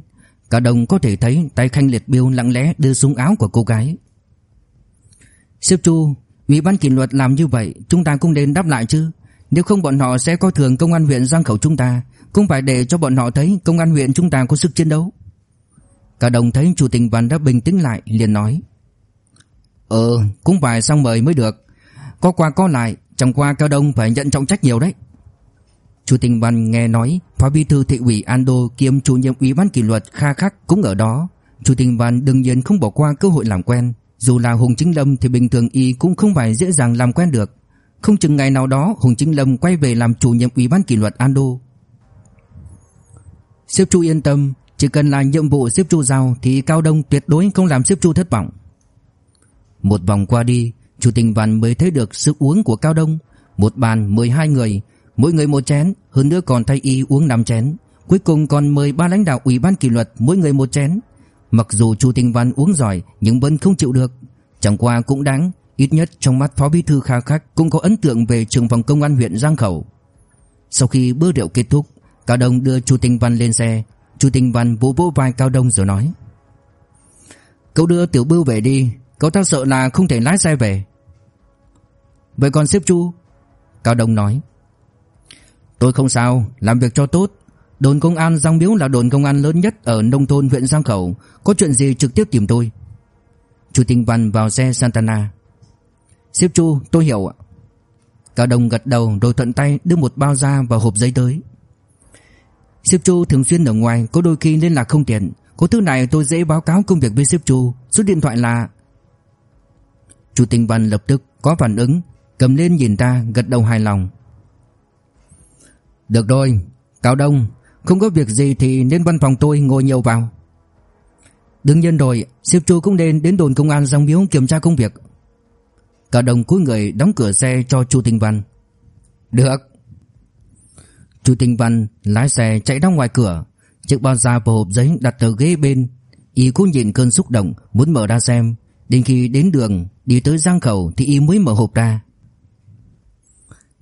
Cả đồng có thể thấy tay Khanh Liệt Biêu lặng lẽ đưa xuống áo của cô gái. Sếp Chu, Ủy ban kỷ luật làm như vậy, chúng ta cũng nên đáp lại chứ. Nếu không, bọn họ sẽ coi thường công an huyện Giang Khẩu chúng ta. Cũng phải để cho bọn họ thấy công an huyện chúng ta có sức chiến đấu. Cả đồng thấy chủ tịch Văn đã bình tĩnh lại, liền nói. Ờ cũng phải xong mời mới được. Có qua có lại, Chẳng qua cao đông phải nhận trọng trách nhiều đấy. Chủ tịch Văn nghe nói, Phó bí thư thị ủy Ando kiêm chủ nhiệm ủy ban kỷ luật Kha Khắc cũng ở đó. Chủ tịch Văn đương nhiên không bỏ qua cơ hội làm quen. Dù là Hùng Chính Lâm thì bình thường y cũng không phải dễ dàng làm quen được. Không chừng ngày nào đó, Hùng Chính Lâm quay về làm chủ nhiệm ủy ban kỷ luật Ando Sếp Chu yên tâm, Chỉ cần là nhiệm vụ sếp Chu giao Thì Cao Đông tuyệt đối không làm sếp Chu thất vọng. Một vòng qua đi, Chủ tình Văn mới thấy được sức uống của Cao Đông. Một bàn 12 người, Mỗi người một chén, Hơn nữa còn thay y uống 5 chén. Cuối cùng còn mời ba lãnh đạo ủy ban kỷ luật, Mỗi người một chén. Mặc dù Chu Tinh Văn uống giỏi, Nhưng vẫn không chịu được. Chẳng qua cũng đáng, Ít nhất trong mắt Phó Bí Thư Kha Khắc Cũng có ấn tượng về trường phòng công an huyện Giang Khẩu. Sau khi bữa rượu kết thúc, Cao Đông đưa Chu Tinh Văn lên xe. Chu Tinh Văn vỗ vỗ vai Cao Đông rồi nói, Cậu đưa Tiểu Bưu về đi, Cậu ta sợ là không thể lái xe về. Vậy còn xếp Chu? Cao Đông nói, Tôi không sao, Làm việc cho tốt Đồn công an Giang Miếu là đồn công an lớn nhất Ở nông thôn huyện Giang Khẩu. Có chuyện gì trực tiếp tìm tôi? Chu Tinh Văn vào xe Santana. Xếp Chu, tôi hiểu ạ. Cao Đông gật đầu rồi thuận tay đưa một bao da và hộp giấy tới. Xếp Chu thường xuyên ở ngoài, Có đôi khi liên lạc không tiện. Có thứ này tôi dễ báo cáo công việc với Xếp Chu. Số điện thoại là Chu Tinh Văn lập tức có phản ứng, Cầm lên nhìn ta gật đầu hài lòng. Được rồi Cao Đông. Không có việc gì thì nên văn phòng tôi ngồi nhiều vào. Đương nhiên rồi Sếp Chu cũng nên đến đồn công an Giang Miếu kiểm tra công việc. Cả đồng cuối người đóng cửa xe cho Chu Tinh Văn. Được. Chu Tinh Văn lái xe chạy ra ngoài cửa. Chiếc bao da và hộp giấy đặt ở ghế bên. Y cũng nhìn cơn xúc động, Muốn mở ra xem. Đến khi đến đường, Đi tới Giang Khẩu thì Y mới mở hộp ra.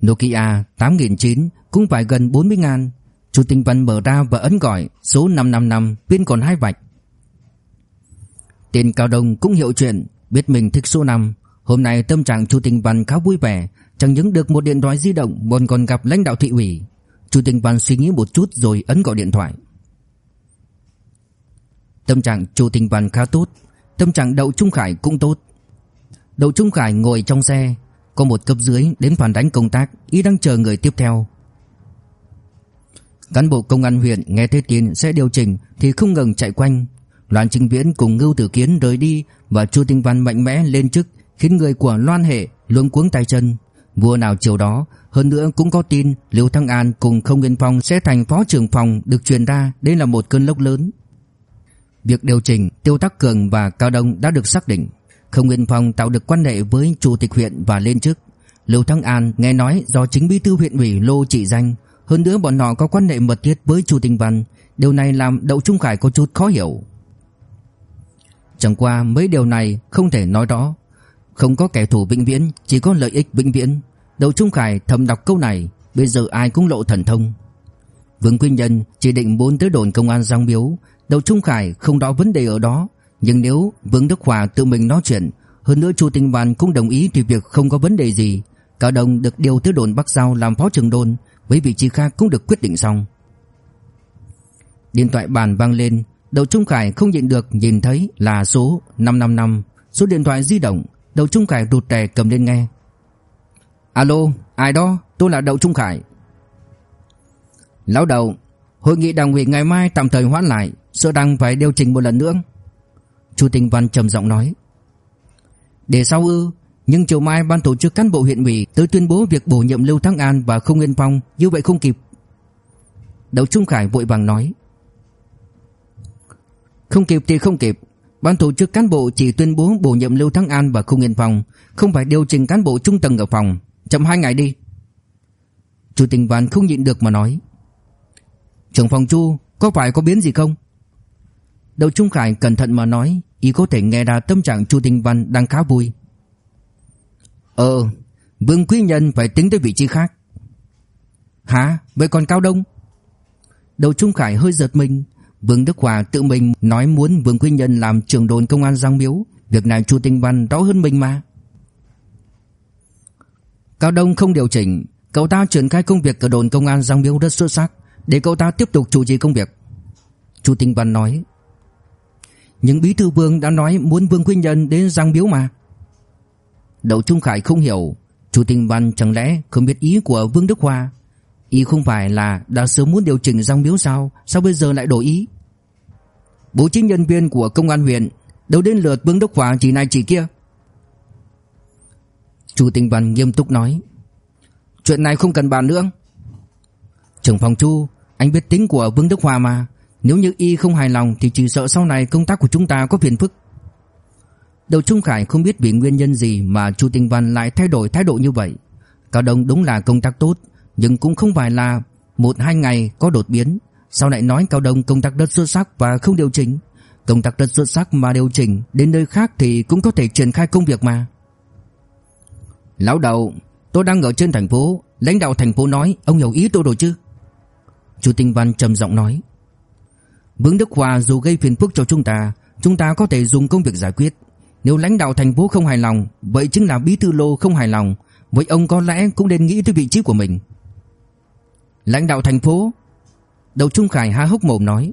Nokia 8009 cũng phải gần 40 ngàn. Chu Tinh Văn mở ra và ấn gọi Số 555 pin còn hai vạch Tên Cao Đông cũng hiểu chuyện Biết mình thích số 5 Hôm nay tâm trạng Chu Tinh Văn khá vui vẻ Chẳng những được một điện thoại di động Còn còn gặp lãnh đạo thị ủy Chu Tinh Văn suy nghĩ một chút rồi ấn gọi điện thoại. Tâm trạng Chu Tinh Văn khá tốt, tâm trạng Đậu Trung Khải cũng tốt. Đậu Trung Khải ngồi trong xe, có một cấp dưới đến phản đánh công tác, ý đang chờ người tiếp theo. Cán bộ công an huyện nghe thấy tin sẽ điều chỉnh thì không ngừng chạy quanh. Loan Trinh Viễn cùng Ngưu Tử Kiến rời đi và Chu Tinh Văn mạnh mẽ lên chức khiến người của Loan Hệ luống cuống tay chân. Vua nào chiều đó hơn nữa cũng có tin Lưu Thăng An cùng Không Yên Phong sẽ thành phó trưởng phòng được truyền ra đây là một cơn lốc lớn. Việc điều chỉnh Tiêu Tắc Cường và Cao Đông đã được xác định. Không Yên Phong tạo được quan hệ với chủ tịch huyện và lên chức. Lưu Thăng An nghe nói do chính bí thư huyện ủy Lô trị danh, hơn nữa bọn họ có quan hệ mật thiết với Chu Tinh Văn, điều này làm Đậu Trung Khải có chút khó hiểu. Chẳng qua mấy điều này không thể nói rõ, không có kẻ thù vĩnh viễn, chỉ có lợi ích vĩnh viễn. Đậu Trung Khải thầm đọc câu này Bây giờ ai cũng lộ thần thông. Vương Quyên Nhân chỉ định bốn tới đồn công an Giang Miếu Đậu Trung Khải không đo vấn đề ở đó. Nhưng nếu Vương Đức Hòa tự mình nói chuyện Hơn nữa Chu Tinh Văn cũng đồng ý Thì việc không có vấn đề gì. Cả đồng được điều tới đồn Bắc Giao làm phó trưởng đồn. Mấy vị trí khác cũng được quyết định xong Điện thoại bàn vang lên Đậu Trung Khải không nhận được nhìn thấy là số 555 Số điện thoại di động Đậu Trung Khải rụt rè cầm lên nghe Alo, ai đó? Tôi là Đậu Trung Khải. Lão Đậu, hội nghị đảng ủy ngày mai tạm thời hoãn lại, sợ đang phải điều chỉnh một lần nữa. Chu Tinh Văn trầm giọng nói. Để sau ư, nhưng chiều mai ban tổ chức cán bộ huyện ủy tới tuyên bố việc bổ nhiệm Lưu Thắng An và Không Nguyên Phong, như vậy không kịp. Đậu Trung Khải vội vàng nói. Không kịp thì không kịp, Ban tổ chức cán bộ chỉ tuyên bố bổ nhiệm Lưu Thắng An và Không Nguyên Phong, không phải điều chỉnh cán bộ trung tầng ở phòng, chậm hai ngày đi. Chủ tình Văn không nhịn được mà nói. Trưởng phòng Chu, có phải có biến gì không? Đầu Trung Khải cẩn thận mà nói, ý có thể nghe ra tâm trạng Chu Tinh Văn đang khá vui. Ờ, Vương Quý Nhân phải tính tới vị trí khác. Hả? Vậy còn Cao Đông? Đầu Trung Khải hơi giật mình, Vương Đức Hòa tự mình nói muốn Vương Quý Nhân làm trưởng đồn công an Giang Miếu, việc này Chu Tinh Văn rõ hơn mình mà. Cao Đông không điều chỉnh, cậu ta triển khai công việc ở đồn công an Giang Miếu rất xuất sắc, Để cậu ta tiếp tục chủ trì công việc Chu Tinh Văn nói những Bí Thư Vương đã nói muốn Vương quý Nhân đến giang biếu mà Đậu Trung Khải không hiểu. Chu Tinh Văn chẳng lẽ không biết ý của Vương Đức Hoa? Ý không phải là đã sớm muốn điều chỉnh răng miếu sao? Sao bây giờ lại đổi ý? Bố trí nhân viên của công an huyện, Đâu đến lượt Vương Đức Hoa chỉ này chỉ kia? Chu Tinh Văn nghiêm túc nói. Chuyện này không cần bàn nữa. Trưởng phòng Chu, Anh biết tính của Vương Đức Hoa mà. Nếu như y không hài lòng Thì chỉ sợ sau này công tác của chúng ta có phiền phức. Đầu Trung Khải không biết vì nguyên nhân gì Mà Chu Tinh Văn lại thay đổi thái độ như vậy. Cao Đông đúng là công tác tốt Nhưng cũng không phải là Một hai ngày có đột biến. Sau lại nói Cao Đông công tác rất xuất sắc và không điều chỉnh. Công tác rất xuất sắc mà điều chỉnh Đến nơi khác thì cũng có thể triển khai công việc mà. Lão đầu Tôi đang ở trên thành phố. Lãnh đạo thành phố nói Ông hiểu ý tôi rồi chứ? Chu Tinh Văn trầm giọng nói. Vương Đức Hòa dù gây phiền phức cho chúng ta Chúng ta có thể dùng công việc giải quyết nếu lãnh đạo thành phố không hài lòng, Vậy chính là bí thư lô không hài lòng. Vậy ông có lẽ cũng nên nghĩ tới vị trí của mình. Lãnh đạo thành phố Đầu Trung Khải há hốc mồm nói,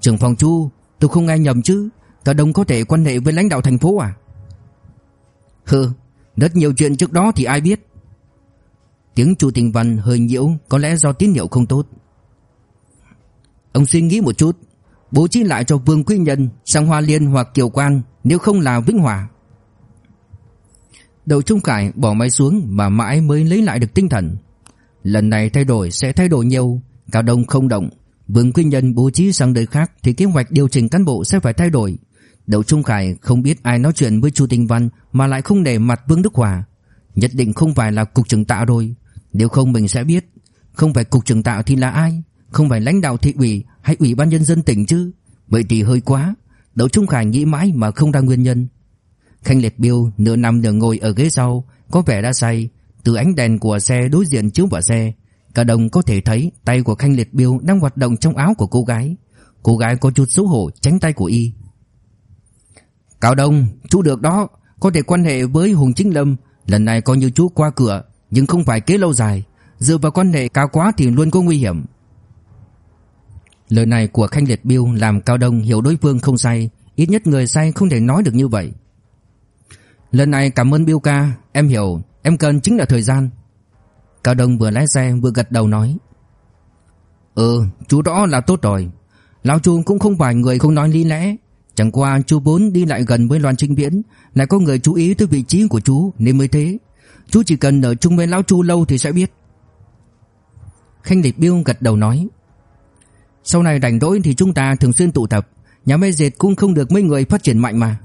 Trưởng phòng Chu, Tôi không nghe nhầm chứ Cả đồng có thể quan hệ với lãnh đạo thành phố à? Hừ, Rất nhiều chuyện trước đó thì ai biết. Tiếng Chu tình Văn hơi nhiễu, Có lẽ do tín hiệu không tốt. Ông suy nghĩ một chút Bố trí lại cho Vương Quý Nhân, Sang Hoa Liên hoặc Kiều Quan, Nếu không là Vĩnh Hòa đậu Trung Khải bỏ máy xuống Mà mãi mới lấy lại được tinh thần. Lần này thay đổi sẽ thay đổi nhiều, Cao Đông không động. Vương Quý Nhân bố trí sang nơi khác Thì kế hoạch điều chỉnh cán bộ sẽ phải thay đổi. Đậu Trung Khải không biết ai nói chuyện với Chu Tinh Văn Mà lại không để mặt Vương Đức Hòa. Nhất định không phải là cục trưởng tạ rồi. Nếu không mình sẽ biết, Không phải cục trưởng tạo thì là ai? Không phải lãnh đạo thị ủy hay ủy ban nhân dân tỉnh chứ? Vậy thì hơi quá. Đậu Trung Khải nghĩ mãi mà không ra nguyên nhân. Khanh Liệt Biêu nửa nằm nửa ngồi ở ghế sau Có vẻ đã say. Từ ánh đèn của xe đối diện chiếu vào xe Cả đồng có thể thấy tay của Khanh Liệt Biêu đang hoạt động trong áo của cô gái. Cô gái có chút xấu hổ tránh tay của y. Cao Đông, chú được đó. Có thể quan hệ với Hùng Chính Lâm. Lần này coi như chú qua cửa nhưng không phải kế lâu dài. Dựa vào quan hệ cao quá thì luôn có nguy hiểm. Lời này của Khanh Liệt Biêu làm Cao Đông hiểu đối phương không say Ít nhất người say không thể nói được như vậy. Lần này cảm ơn Biêu ca, Em hiểu, Em cần chính là thời gian. Cao Đông vừa lái xe vừa gật đầu nói. Ừ chú rõ là tốt rồi. Lão Chu cũng không phải người không nói lý lẽ. Chẳng qua chú bốn đi lại gần với Loan Trinh Viễn, Lại có người chú ý tới vị trí của chú, Nên mới thế. Chú chỉ cần ở chung với lão Chu lâu thì sẽ biết. Khanh Liệt Biêu gật đầu nói. Sau này rảnh rỗi thì chúng ta thường xuyên tụ tập. Nhà máy dệt cũng không được mấy người phát triển mạnh mà.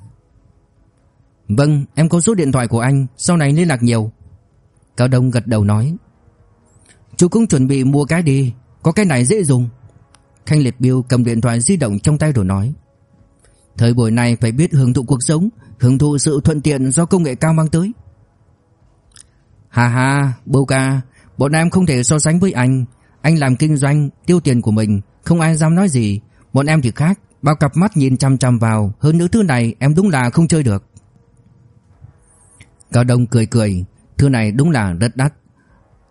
Vâng em có số điện thoại của anh Sau này liên lạc nhiều. Cao Đông gật đầu nói. Chú cũng chuẩn bị mua cái đi Có cái này dễ dùng. Khanh Liệt Biêu cầm điện thoại di động trong tay rồi nói. Thời buổi này phải biết hưởng thụ cuộc sống Hưởng thụ sự thuận tiện do công nghệ cao mang tới. Hà hà, bô ca, bọn em không thể so sánh với anh. Anh làm kinh doanh, tiêu tiền của mình, không ai dám nói gì. Bọn em thì khác, bao cặp mắt nhìn chăm chăm vào, hơn nữa thứ này em đúng là không chơi được. Cao Đông cười cười, thứ này đúng là rất đắt.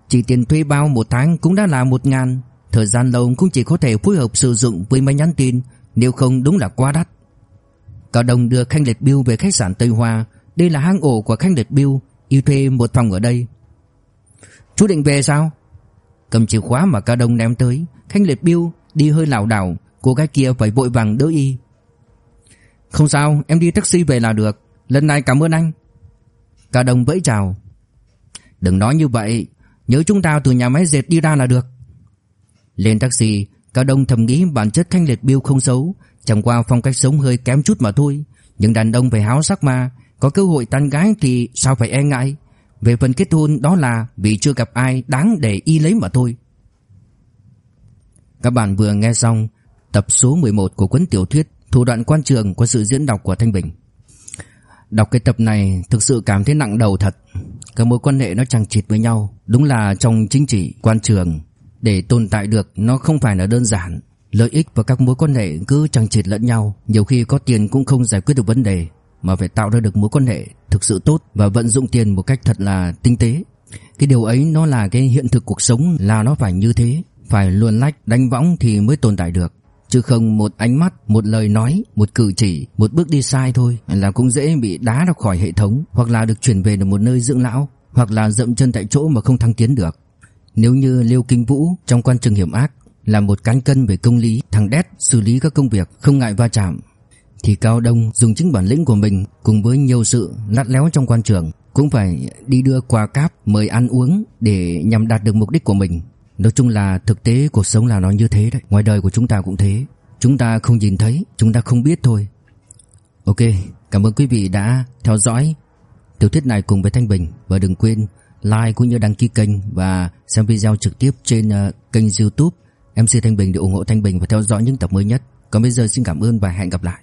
Chỉ tiền thuê bao một tháng cũng đã là một ngàn. Thời gian lâu cũng chỉ có thể phối hợp sử dụng với máy nhắn tin, nếu không đúng là quá đắt. Cao Đông đưa Khanh Liệt Biêu về khách sạn Tây Hoa, đây là hang ổ của Khanh Liệt Biêu, Yêu thuê một phòng ở đây Chú định về sao Cầm chìa khóa mà Cao Đông ném tới Khanh liệt biêu đi hơi lảo đảo, Cô gái kia phải vội vàng đỡ y. Không sao, em đi taxi về là được, Lần này cảm ơn anh. Cả Đông vẫy chào. Đừng nói như vậy, Nhớ chúng ta từ nhà máy dệt đi ra là được. Lên taxi Cao Đông thầm nghĩ bản chất thanh liệt biêu không xấu, Chẳng qua phong cách sống hơi kém chút mà thôi. Nhưng đàn ông phải háo sắc mà, có cơ hội tán gái thì sao phải e ngại? Về phần kết hôn đó là Vì chưa gặp ai đáng để y lấy mà thôi. Các bạn vừa nghe xong Tập số 11 của cuốn tiểu thuyết Thủ đoạn quan trường của sự diễn đọc của Thanh Bình. Đọc cái tập này thực sự cảm thấy nặng đầu thật. Các mối quan hệ nó chẳng chịt với nhau Đúng là trong chính trị, quan trường. Để tồn tại được nó không phải là đơn giản. Lợi ích và các mối quan hệ cứ chẳng chịt lẫn nhau Nhiều khi có tiền cũng không giải quyết được vấn đề mà phải tạo ra được mối quan hệ thực sự tốt và vận dụng tiền một cách thật là tinh tế. Cái điều ấy nó là cái hiện thực cuộc sống là nó phải như thế, phải luồn lách đánh võng thì mới tồn tại được Chứ không một ánh mắt, một lời nói, một cử chỉ, một bước đi sai thôi là cũng dễ bị đá ra khỏi hệ thống hoặc là được chuyển về được một nơi dưỡng lão hoặc là dậm chân tại chỗ mà không thăng tiến được. Nếu như Liêu Kinh Vũ trong quan trường hiểm ác là một cán cân về công lý, thằng đét xử lý các công việc không ngại va chạm thì Cao Đông dùng chính bản lĩnh của mình cùng với nhiều sự lắt léo trong quan trường cũng phải đi đưa quà cáp mời ăn uống để nhằm đạt được mục đích của mình. Nói chung là thực tế cuộc sống là nó như thế đấy. Ngoài đời của chúng ta cũng thế. Chúng ta không nhìn thấy Chúng ta không biết thôi. Ok Cảm ơn quý vị đã theo dõi Tiểu thuyết này cùng với Thanh Bình. Và đừng quên like cũng như đăng ký kênh Và xem video trực tiếp trên uh, kênh youtube MC Thanh Bình để ủng hộ Thanh Bình Và theo dõi những tập mới nhất. Còn bây giờ xin cảm ơn và hẹn gặp lại.